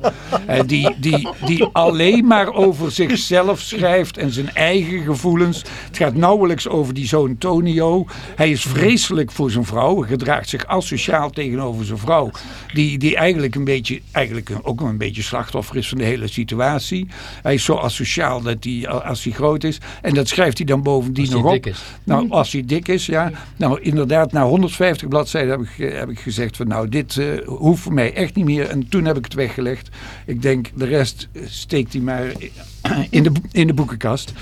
Die, die, die alleen maar over zichzelf schrijft en zijn eigen gevoelens. Het gaat nauwelijks over die zoon Tonio. Hij is vreselijk voor zijn vrouw. Hij gedraagt zich asociaal tegenover zijn vrouw. Die, die eigenlijk, een beetje, eigenlijk ook een beetje slachtoffer is van de hele situatie. Hij is zo asociaal dat hij, als hij groot is. En dat schrijft hij dan bovendien Als hij nog op. dik is. Nou, als hij dik is, ja. Nou, inderdaad, na 150 bladzijden heb ik, heb ik gezegd van nou, dit eh, hoeft voor mij echt niet meer. En toen heb ik het weggelegd. Ik denk, de rest steekt hij maar in de, in de boekenkast.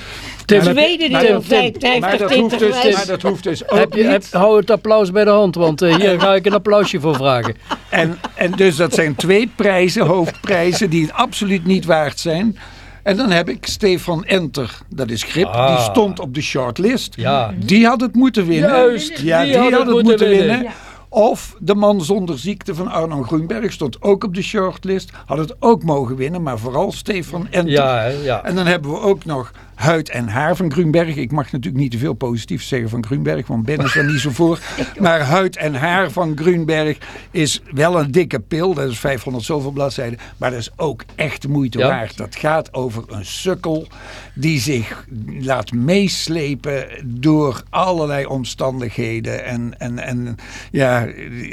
Tweede maar deel, maar dat hoeft dus, maar dat hoeft dus ook Heb je, niet. heb, hou het applaus bij de hand, want eh, hier ga ik een applausje voor vragen. En, en dus dat zijn twee prijzen, hoofdprijzen, die het absoluut niet waard zijn. En dan heb ik Stefan Enter, dat is Grip, Ah. die stond op de shortlist. Ja. Die had het moeten winnen. Juist, ja, die die, had had, het moeten moeten winnen. winnen. Of De Man Zonder Ziekte van Arno Groenberg stond ook op de shortlist. Had het ook mogen winnen, maar vooral Stefan Enter. Ja, ja. En dan hebben we ook nog Huid en Haar van Grunberg. Ik mag natuurlijk niet te veel positiefs zeggen van Grunberg, want Ben is er niet zo voor. Maar Huid en Haar van Grunberg is wel een dikke pil. Dat is 500 zoveel bladzijden. Maar dat is ook echt moeite Ja. waard. Dat gaat over een sukkel die zich laat meeslepen door allerlei omstandigheden. En, en, en ja,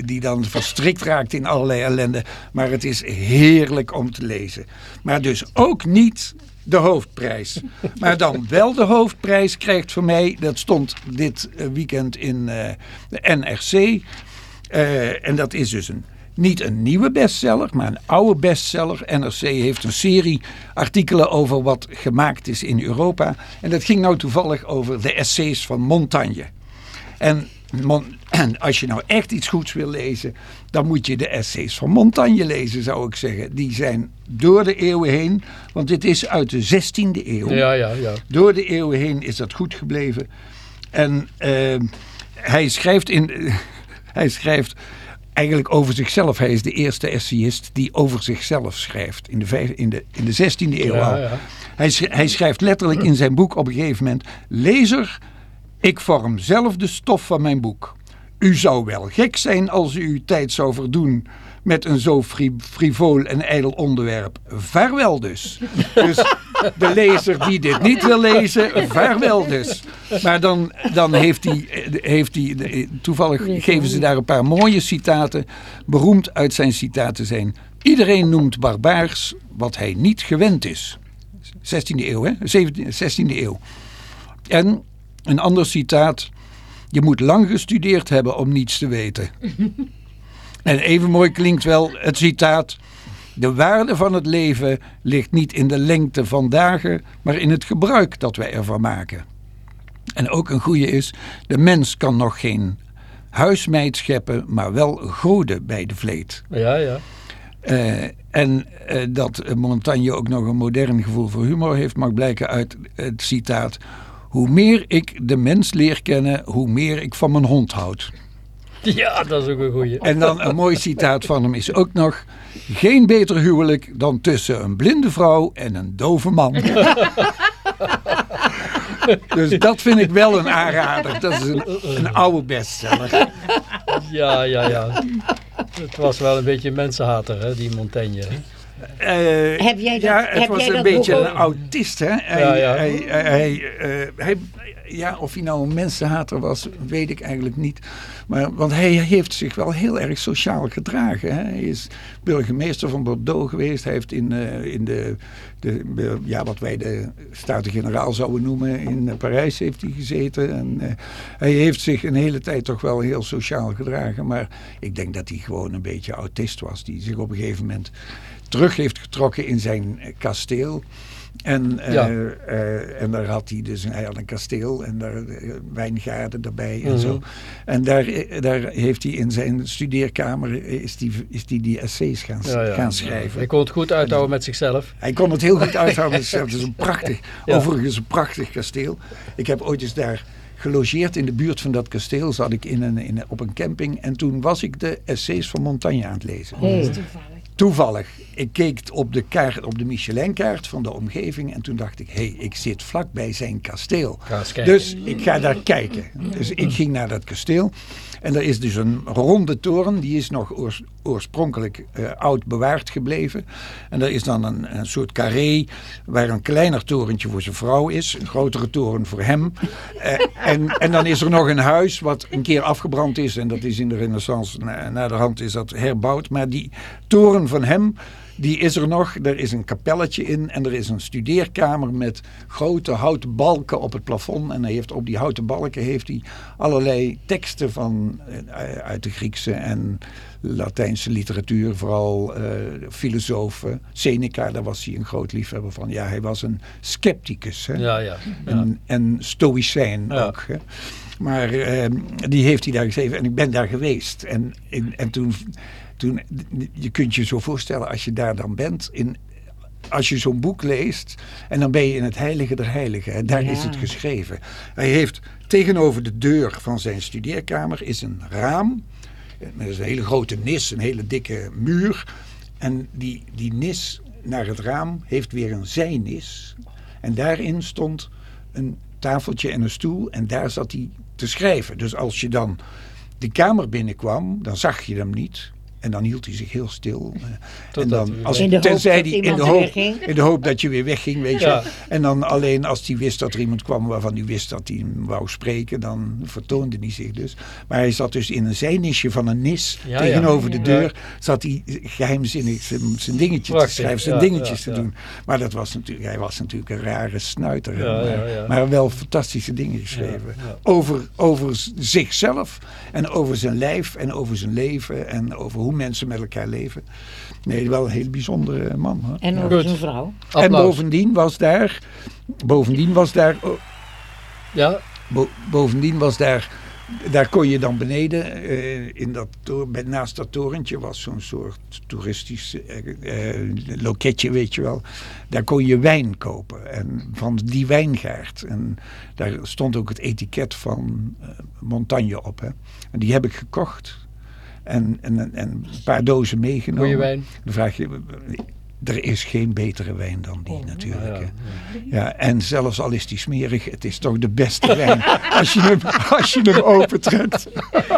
die dan verstrikt raakt in allerlei ellende. Maar het is heerlijk om te lezen. Maar dus ook niet de hoofdprijs. Maar dan wel de hoofdprijs krijgt voor mij, dat stond dit eh, weekend in eh, de NRC. Eh, en dat is dus een, niet een nieuwe bestseller, maar een oude bestseller. NRC heeft een serie artikelen over wat gemaakt is in Europa. En dat ging nou toevallig over de essays van Montaigne. En, Mon- en als je nou echt iets goeds wil lezen, dan moet je de essays van Montaigne lezen, zou ik zeggen. Die zijn door de eeuwen heen, want dit is uit de 16e eeuw. Ja, ja, ja. Door de eeuwen heen is dat goed gebleven. En eh, hij schrijft in. hij schrijft eigenlijk over zichzelf. Hij is de eerste essayist die over zichzelf schrijft. In de, vijf, in de, in de 16e eeuw Ja, al. ja. Hij, hij schrijft letterlijk in zijn boek op een gegeven moment: Lezer, ik vorm zelf de stof van mijn boek. U zou wel gek zijn als u uw tijd zou verdoen met een zo fri- frivol en ijdel onderwerp. Vaarwel dus. Dus de lezer die dit niet wil lezen, vaarwel dus. Maar dan, dan heeft hij, heeft hij, toevallig geven ze daar een paar mooie citaten. Beroemd uit zijn citaten zijn. Iedereen noemt barbaars wat hij niet gewend is. 16e eeuw, hè? 17e, 16e eeuw. En een ander citaat. Je moet lang gestudeerd hebben om niets te weten. En even mooi klinkt wel het citaat. De waarde van het leven ligt niet in de lengte van dagen, maar in het gebruik dat wij ervan maken. En ook een goede is, de mens kan nog geen huismeid scheppen, maar wel goden bij de vleet. Ja, ja. Eh, en eh, dat Montaigne ook nog een modern gevoel voor humor heeft, mag blijken uit het citaat. Hoe meer ik de mens leer kennen, hoe meer ik van mijn hond houd. Ja, dat is ook een goeie. En dan een mooi citaat van hem is ook nog. Geen beter huwelijk dan tussen een blinde vrouw en een dove man. Dus dat vind ik wel een aanrader. Dat is een, een oude bestseller. Ja, ja, ja. Het was wel een beetje een mensenhater, hè, die Montaigne. hè. Eh, Heb jij dat- ja, het heb was jij een dat beetje boek een autist. Hè? Hij, Ja, ja. Hij, hij, hij, eh, hij- ja, of hij nou een mensenhater was, weet ik eigenlijk niet. Maar, want hij heeft zich wel heel erg sociaal gedragen. Hè? Hij is burgemeester van Bordeaux geweest. Hij heeft in, eh, in de, de, ja, wat wij de Staten-Generaal zouden noemen, in Parijs heeft hij gezeten. En, eh, hij heeft zich een hele tijd toch wel heel sociaal gedragen. Maar ik denk dat hij gewoon een beetje autist was. Die zich op een gegeven moment terug heeft getrokken in zijn eh, kasteel. En, eh, eh, en daar had hij dus hij had een kasteel en daar wijngaarden erbij en Mhm. zo. En daar, daar heeft hij in zijn studeerkamer is die, is die, die essays gaan, Ja, ja. gaan schrijven. Hij kon het goed uithouden met zichzelf. Hij kon het heel goed uithouden. met zichzelf. Het is een prachtig, overigens een prachtig kasteel. Ik heb ooit eens daar gelogeerd in de buurt van dat kasteel. Zat ik in een, in, op een camping en toen was ik de essays van Montaigne aan het lezen. Toevallig. Ik keek op de, kaart, op de Michelin-kaart van de omgeving en toen dacht ik, hé, hey, ik zit vlak bij zijn kasteel. Ga eens kijken. Dus ik ga daar kijken. Dus ik ging naar dat kasteel. En er is dus een ronde toren, die is nog oors- oorspronkelijk eh, oud bewaard gebleven. En er is dan een, een soort carré waar een kleiner torentje voor zijn vrouw is, een grotere toren voor hem. Eh, en, en dan is er nog een huis wat een keer afgebrand is en dat is in de renaissance, na, na de hand is dat herbouwd. Maar die toren van hem, die is er nog. Er is een kapelletje in en er is een studeerkamer met grote houten balken op het plafond. En hij heeft op die houten balken heeft hij allerlei teksten van, eh, uit de Griekse en Latijnse literatuur. Vooral eh, filosofen. Seneca, daar was hij een groot liefhebber van. Ja, hij was een scepticus. Hè? Ja, ja. En, en stoïcijn Ja. ook. Hè? Maar eh, die heeft hij daar geschreven en ik ben daar geweest. En, en toen, toen, je kunt je zo voorstellen als je daar dan bent, in, als je zo'n boek leest en dan ben je in het heilige der heiligen. En daar is het geschreven. Hij heeft tegenover de deur van zijn studeerkamer is een raam. Met een hele grote nis, een hele dikke muur. En die, die nis naar het raam heeft weer een zijnis. En daarin stond een tafeltje en een stoel en daar zat hij te schrijven. Dus als je dan de kamer binnenkwam, dan zag je hem niet. En dan hield hij zich heel stil. Eh, en dan, als, In de hoop tenzij dat hij in de, hoop, in de hoop dat je weer wegging, weet je. Ja. En dan alleen als hij wist dat er iemand kwam waarvan hij wist dat hij hem wou spreken, dan vertoonde hij zich dus. Maar hij zat dus in een zijnisje van een nis Ja, tegenover ja. de deur. Zat hij geheimzinnig zijn, zijn dingetje Prachtig, te schrijven, zijn ja, dingetjes ja, te ja. doen. Maar dat was natuurlijk, hij was natuurlijk een rare snuiter. Ja, maar, ja, ja. maar wel fantastische dingen geschreven. Ja, ja. Over, over zichzelf en over zijn lijf en over zijn leven en over hoe mensen met elkaar leven. Nee, wel een hele bijzondere man. Hoor. En ook zijn vrouw. En bovendien was daar, bovendien was daar, oh, Ja, bo- bovendien was daar, daar kon je dan beneden, eh, in dat, naast dat torentje was zo'n soort toeristisch eh, eh, loketje, weet je wel. Daar kon je wijn kopen en van die wijngaard. En daar stond ook het etiket van eh, Montagne op. Hè. En die heb ik gekocht. En, en, en een paar dozen meegenomen. goede wijn. Dan vraag je, er is geen betere wijn dan die natuurlijk. Ja, ja. hè. Ja, en zelfs al is die smerig, het is toch de beste wijn als je hem, als je hem opentrekt.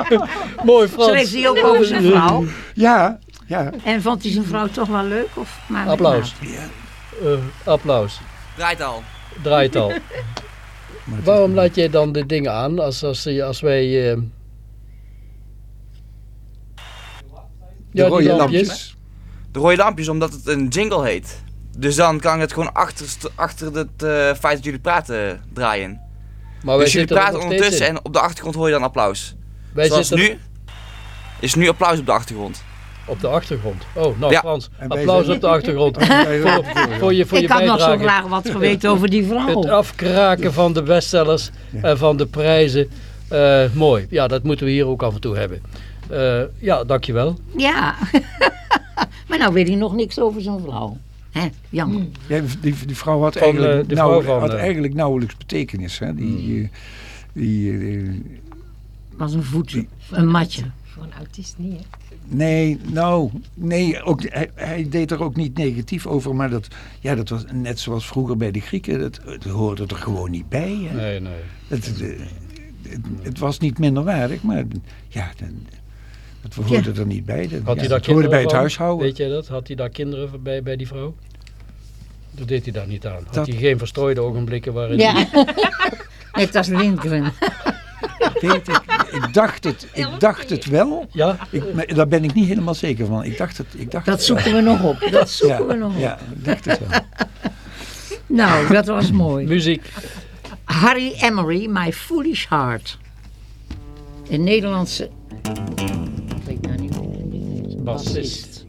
Mooi Schreef Frans. hij ook over zijn vrouw? Ja, ja. En vond hij zijn vrouw toch wel leuk? Of maar Applaus. ja. Eh, applaus. Draait al. Draait al. Waarom laat jij dan de dingen aan als, als, als wij... eh, De rode lampjes. De rode lampjes, omdat het een jingle heet. Dus dan kan ik het gewoon achter, achter het eh, feit dat jullie praten draaien. Maar wij dus jullie zitten er praten ondertussen en op de achtergrond hoor je dan applaus. Wij Zoals zitten nu. Is nu applaus op de achtergrond. op de achtergrond. Oh, nou Ja. Frans, applaus zijn- op de achtergrond. voor, voor, je, voor je Ik had nog zo graag wat geweten over die Het vrouw. afkraken van de bestsellers en van de prijzen. Eh, mooi. Ja, dat moeten we hier ook af en toe hebben. Eh, ja, dankjewel. Ja. maar nou weet hij nog niks over zijn vrouw. Hè, jammer. Ja, die, die vrouw had, Van, eigenlijk, eh, de nauw- vrouw van, had eh, eigenlijk nauwelijks betekenis. Hè? Die, eh, die, Was een voet, een matje. Voor een autist niet, hè? nee, nou, nee, ook, hij, hij deed er ook niet negatief over. Maar dat, ja, dat was net zoals vroeger bij de Grieken. Dat, het hoorde er gewoon niet bij. Hè? Nee, nee. Het, het, het, het was niet minderwaardig, maar ja, het hoorde er niet bij. Dat, Had ja, hij daar het hoorde kinderen bij het van? huishouden. Weet jij dat? Had hij daar kinderen bij, bij die vrouw? Dat deed hij daar niet aan. Had Dat- hij geen verstrooide ogenblikken waarin Ja. hij- Net als Lindgren. Weet ik, ik dacht het, ik dacht het wel. Ja? Ik, maar daar ben ik niet helemaal zeker van. Ik dacht het, ik dacht Dat het wel. zoeken we nog op. Dat zoeken we nog op. Ja, ik dacht het wel. Nou, dat was mooi. Muziek. Harry Emery, My Foolish Heart. Een Nederlandse... Bassist.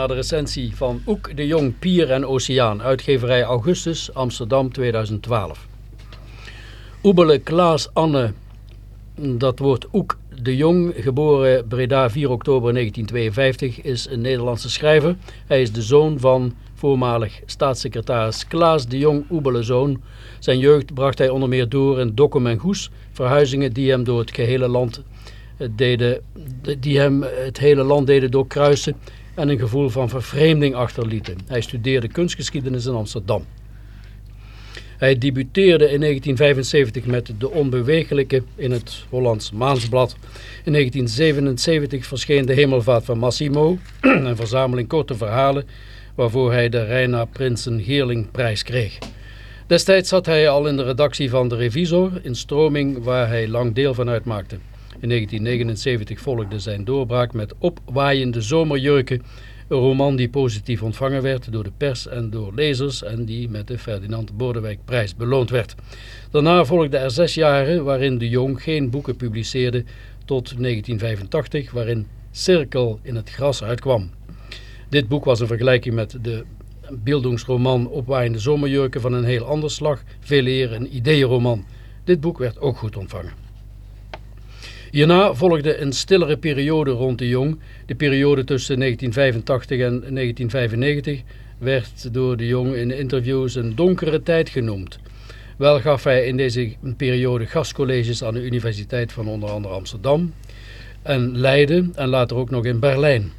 Naar de recensie van Oek de Jong, Pier en Oceaan, uitgeverij Augustus, Amsterdam 2012. Oebele Klaas Anne, dat wordt Oek de Jong, geboren Breda 4 oktober 1952, is een Nederlandse schrijver. Hij is de zoon van voormalig staatssecretaris Klaas de Jong Oebelezoon. Zijn jeugd bracht hij onder meer door in Dokkum en Goes, verhuizingen die hem door het gehele land eh, deden, die hem het hele land deden doorkruisen en een gevoel van vervreemding achterlieten. Hij studeerde kunstgeschiedenis in Amsterdam. Hij debuteerde in 1975 met De Onbewegelijke in het Hollands Maansblad. In 1977 verscheen De Hemelvaart van Massimo, een verzameling korte verhalen waarvoor hij de Reina Prinsen Geerlingprijs kreeg. Destijds zat hij al in de redactie van De Revisor, in stroming waar hij lang deel van uitmaakte. In 1979 volgde zijn doorbraak met Opwaaiende Zomerjurken, een roman die positief ontvangen werd door de pers en door lezers en die met de Ferdinand Bodewijkprijs beloond werd. Daarna volgden er zes jaren waarin de Jong geen boeken publiceerde tot 1985 waarin Cirkel in het gras uitkwam. Dit boek was een vergelijking met de beeldingsroman Opwaaiende Zomerjurken van een heel ander slag, veel eer een ideeënroman. Dit boek werd ook goed ontvangen. Hierna volgde een stillere periode rond de Jong. De periode tussen 1985 en 1995 werd door de Jong in interviews een donkere tijd genoemd. Wel gaf hij in deze periode gastcolleges aan de Universiteit van onder andere Amsterdam en Leiden en later ook nog in Berlijn.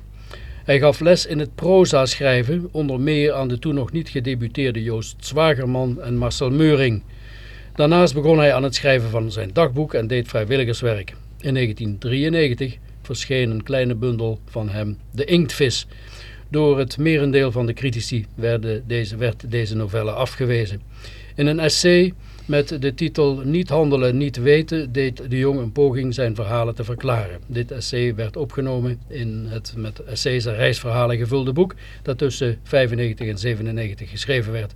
Hij gaf les in het proza schrijven, onder meer aan de toen nog niet gedebuteerde Joost Zwagerman en Marcel Meuring. Daarnaast begon hij aan het schrijven van zijn dagboek en deed vrijwilligerswerk. In 1993 verscheen een kleine bundel van hem, De Inktvis. Door het merendeel van de critici werden deze, werd deze novelle afgewezen. In een essay met de titel Niet handelen, niet weten deed de Jong een poging zijn verhalen te verklaren. Dit essay werd opgenomen in het met essays en reisverhalen gevulde boek dat tussen 95 en 97 geschreven werd.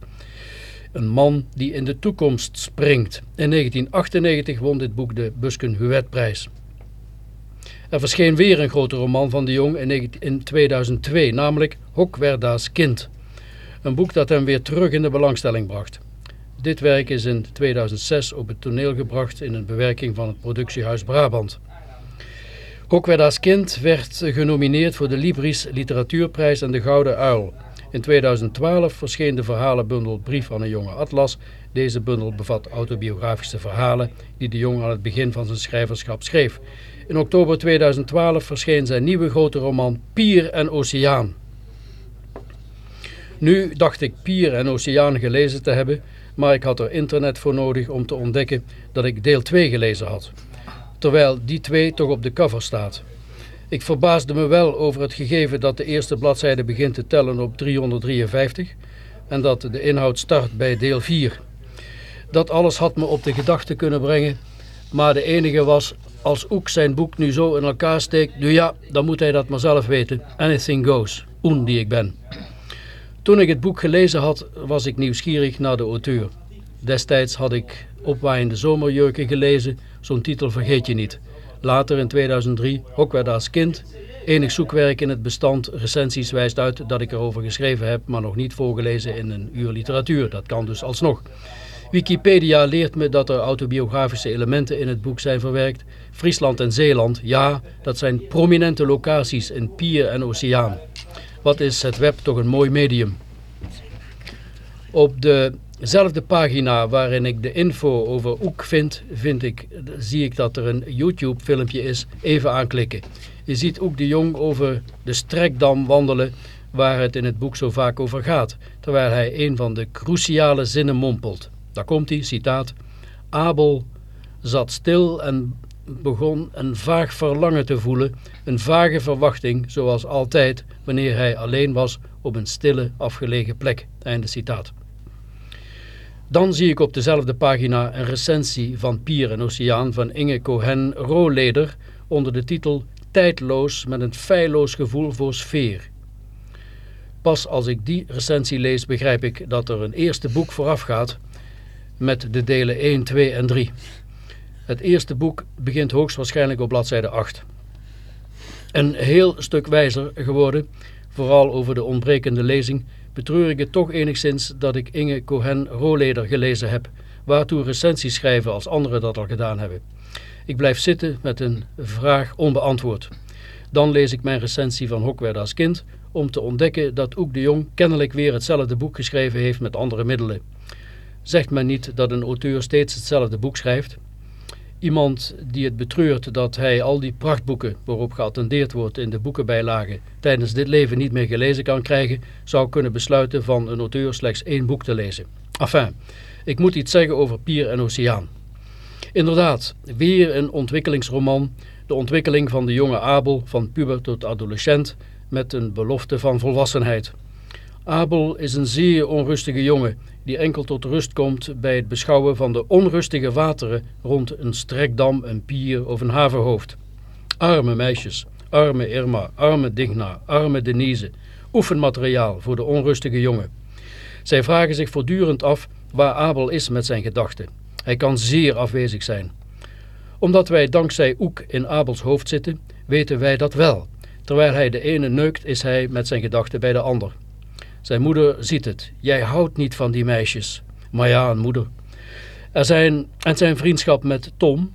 Een man die in de toekomst springt. In 1998 won dit boek de Busken Huetprijs. Er verscheen weer een grote roman van de Jong in 2002, namelijk Hokwerda's Kind. Een boek dat hem weer terug in de belangstelling bracht. Dit werk is in 2006 op het toneel gebracht in een bewerking van het productiehuis Brabant. Hokwerda's Kind werd genomineerd voor de Libris Literatuurprijs en de Gouden Uil. In 2012 verscheen de verhalenbundel Brief aan een jonge atlas. Deze bundel bevat autobiografische verhalen die de jongen aan het begin van zijn schrijverschap schreef. In oktober 2012 verscheen zijn nieuwe grote roman Pier en Oceaan. Nu dacht ik Pier en Oceaan gelezen te hebben, maar ik had er internet voor nodig om te ontdekken dat ik deel 2 gelezen had. Terwijl die 2 toch op de cover staat. Ik verbaasde me wel over het gegeven dat de eerste bladzijde begint te tellen op 353 en dat de inhoud start bij deel 4. Dat alles had me op de gedachte kunnen brengen, maar de enige was, als Oek zijn boek nu zo in elkaar steekt, nu ja, dan moet hij dat maar zelf weten. Anything goes, oen die ik ben. Toen ik het boek gelezen had, was ik nieuwsgierig naar de auteur. Destijds had ik Opwaaiende Zomerjurken gelezen, zo'n titel vergeet je niet. Later in 2003 Hokwerda's Kind. Enig zoekwerk in het bestand recensies wijst uit dat ik erover geschreven heb, maar nog niet voorgelezen in een uur literatuur. Dat kan dus alsnog. Wikipedia leert me dat er autobiografische elementen in het boek zijn verwerkt. Friesland en Zeeland, ja, dat zijn prominente locaties in Pier en Oceaan. Wat is het web toch een mooi medium. Op dezelfde pagina waarin ik de info over Oek vind, vind ik, zie ik dat er een YouTube filmpje is. Even aanklikken. Je ziet Oek de Jong over de strekdam wandelen waar het in het boek zo vaak over gaat. Terwijl hij een van de cruciale zinnen mompelt. Daar komt hij, citaat. Abel zat stil en begon een vaag verlangen te voelen, een vage verwachting, zoals altijd, wanneer hij alleen was op een stille, afgelegen plek. Einde citaat. Dan zie ik op dezelfde pagina een recensie van Pier en Oceaan van Inge Cohen Rooleder onder de titel Tijdloos met een feilloos gevoel voor sfeer. Pas als ik die recensie lees begrijp ik dat er een eerste boek vooraf gaat met de delen 1, 2 en 3. Het eerste boek begint hoogstwaarschijnlijk op bladzijde 8. Een heel stuk wijzer geworden, vooral over de ontbrekende lezing, betreur ik het toch enigszins dat ik Inge Cohen Roleder gelezen heb, waartoe recensies schrijven als anderen dat al gedaan hebben. Ik blijf zitten met een vraag onbeantwoord. Dan lees ik mijn recensie van Hokwerd als kind, om te ontdekken dat Oek de Jong kennelijk weer hetzelfde boek geschreven heeft met andere middelen. Zegt men niet dat een auteur steeds hetzelfde boek schrijft? Iemand die het betreurt dat hij al die prachtboeken waarop geattendeerd wordt in de boekenbijlagen tijdens dit leven niet meer gelezen kan krijgen, zou kunnen besluiten van een auteur slechts één boek te lezen. Enfin, ik moet iets zeggen over Pier en Oceaan. Inderdaad, weer een ontwikkelingsroman, de ontwikkeling van de jonge Abel van puber tot adolescent met een belofte van volwassenheid. Abel is een zeer onrustige jongen die enkel tot rust komt bij het beschouwen van de onrustige wateren rond een strekdam, een pier of een havenhoofd. Arme meisjes, arme Irma, arme Digna, arme Denise, oefenmateriaal voor de onrustige jongen. Zij vragen zich voortdurend af waar Abel is met zijn gedachten. Hij kan zeer afwezig zijn. Omdat wij dankzij Oek in Abels hoofd zitten, weten wij dat wel. Terwijl hij de ene neukt, is hij met zijn gedachten bij de ander. Zijn moeder ziet het. Jij houdt niet van die meisjes. Maar ja, een moeder. Er zijn, en zijn vriendschap met Tom,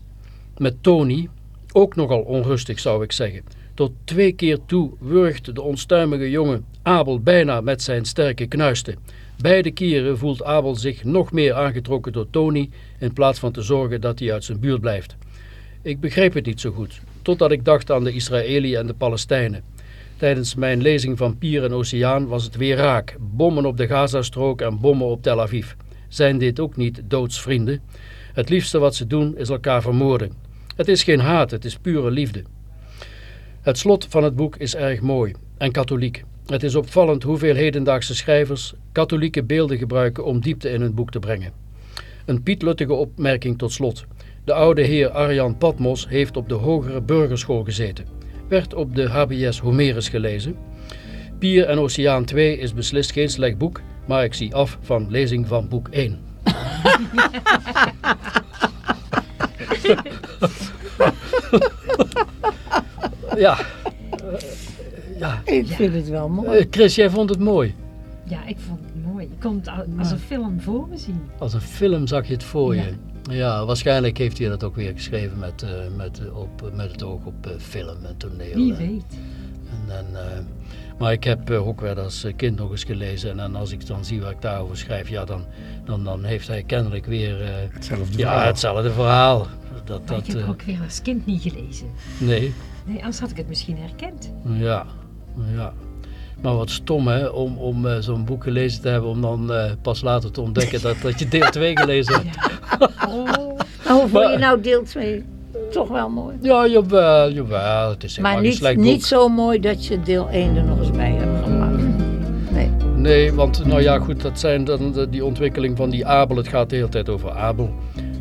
met Tony, ook nogal onrustig zou ik zeggen. Tot twee keer toe wurgt de onstuimige jongen Abel bijna met zijn sterke knuisten. Beide keren voelt Abel zich nog meer aangetrokken door Tony in plaats van te zorgen dat hij uit zijn buurt blijft. Ik begreep het niet zo goed, totdat ik dacht aan de Israëliën en de Palestijnen. Tijdens mijn lezing van Pier en Oceaan was het weer raak. Bommen op de Gazastrook en bommen op Tel Aviv. Zijn dit ook niet doodsvrienden? Het liefste wat ze doen is elkaar vermoorden. Het is geen haat, het is pure liefde. Het slot van het boek is erg mooi en katholiek. Het is opvallend hoeveel hedendaagse schrijvers katholieke beelden gebruiken om diepte in hun boek te brengen. Een pietluttige opmerking tot slot. De oude heer Arjan Patmos heeft op de hogere burgerschool gezeten. Werd op de HBS Homerus gelezen. Pier en Oceaan 2 is beslist geen slecht boek, maar ik zie af van lezing van boek 1. ja. ja. Ik vind het wel mooi. Eh, Chris, jij vond het mooi. Ja, ik vond het mooi. Je kon het al- als een film voor me zien. Als een film zag je het voor je. Ja, waarschijnlijk heeft hij dat ook weer geschreven met, eh, met, eh, op, met het oog op eh, film en toneel. Wie weet. En, en, eh, maar ik heb uh, Hokwerd als kind nog eens gelezen. En, als ik dan zie waar ik daarover schrijf, ja, dan, dan, dan heeft hij kennelijk weer eh, Hetzelfde ja, verhaal. hetzelfde verhaal. Dat, Maar dat, ik heb ook weer als kind niet gelezen. nee, Nee, anders had ik het misschien herkend. ja, ja. Maar wat stom hè, om, om eh, zo'n boek gelezen te hebben, om dan eh, pas later te ontdekken dat, dat je deel 2 gelezen hebt. Oh, Oh, vond je Maar- nou deel 2 toch wel mooi? Ja, jawel, jawel. Het is Maar niet, slecht boek. niet zo mooi dat je deel 1 er nog eens bij hebt gemaakt. Nee. Nee, want nou ja, goed, dat zijn dan de- die ontwikkeling van die Abel. Het gaat de hele tijd over Abel.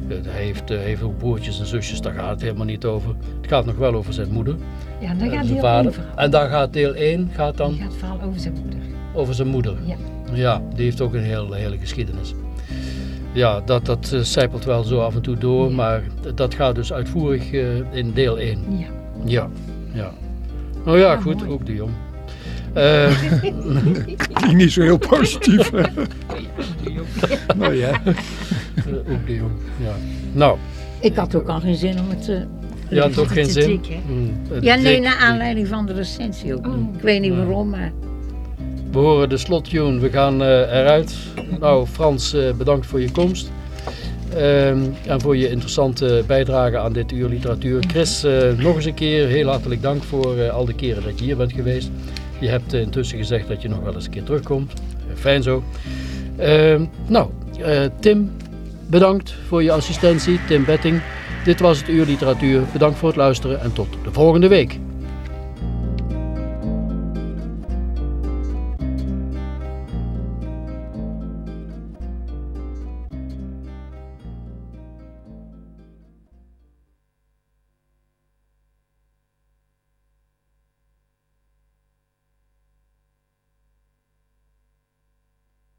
Eh, Hij heeft, eh, heeft ook broertjes en zusjes, daar gaat het helemaal niet over. Het gaat nog wel over zijn moeder ja, dan en gaat zijn deel vader. 1 verhaal. En dan gaat deel 1 gaat Die dan gaat vooral over zijn moeder. over zijn moeder. Ja. Ja, die heeft ook een heel, hele geschiedenis. Ja, dat, dat eh, zijpelt wel zo af en toe door, Ja. maar dat gaat dus uitvoerig eh, in deel 1. Ja. Ja, ja. Nou ja, Ja, goed, mooi. ook de jong. Eh, Klinkt niet zo heel positief. nou ja. Eh, ook de jong, ja. Nou, Ik had ook al geen zin om het te... je had ook geen zin. Mm, Ja, nee, naar aanleiding van de recensie ook niet. Oh. Ik weet niet waarom, maar... We horen de slottune, we gaan eh, eruit. Nou, Frans, eh, bedankt voor je komst. Ehm, en voor je interessante bijdrage aan dit uur literatuur. Chris, eh, nog eens een keer heel hartelijk dank voor eh, al de keren dat je hier bent geweest. Je hebt eh, intussen gezegd dat je nog wel eens een keer terugkomt. Eh, fijn zo. Ehm, nou, eh, Tim, bedankt voor je assistentie. Tim Betting. Dit was het uur literatuur. Bedankt voor het luisteren en tot de volgende week.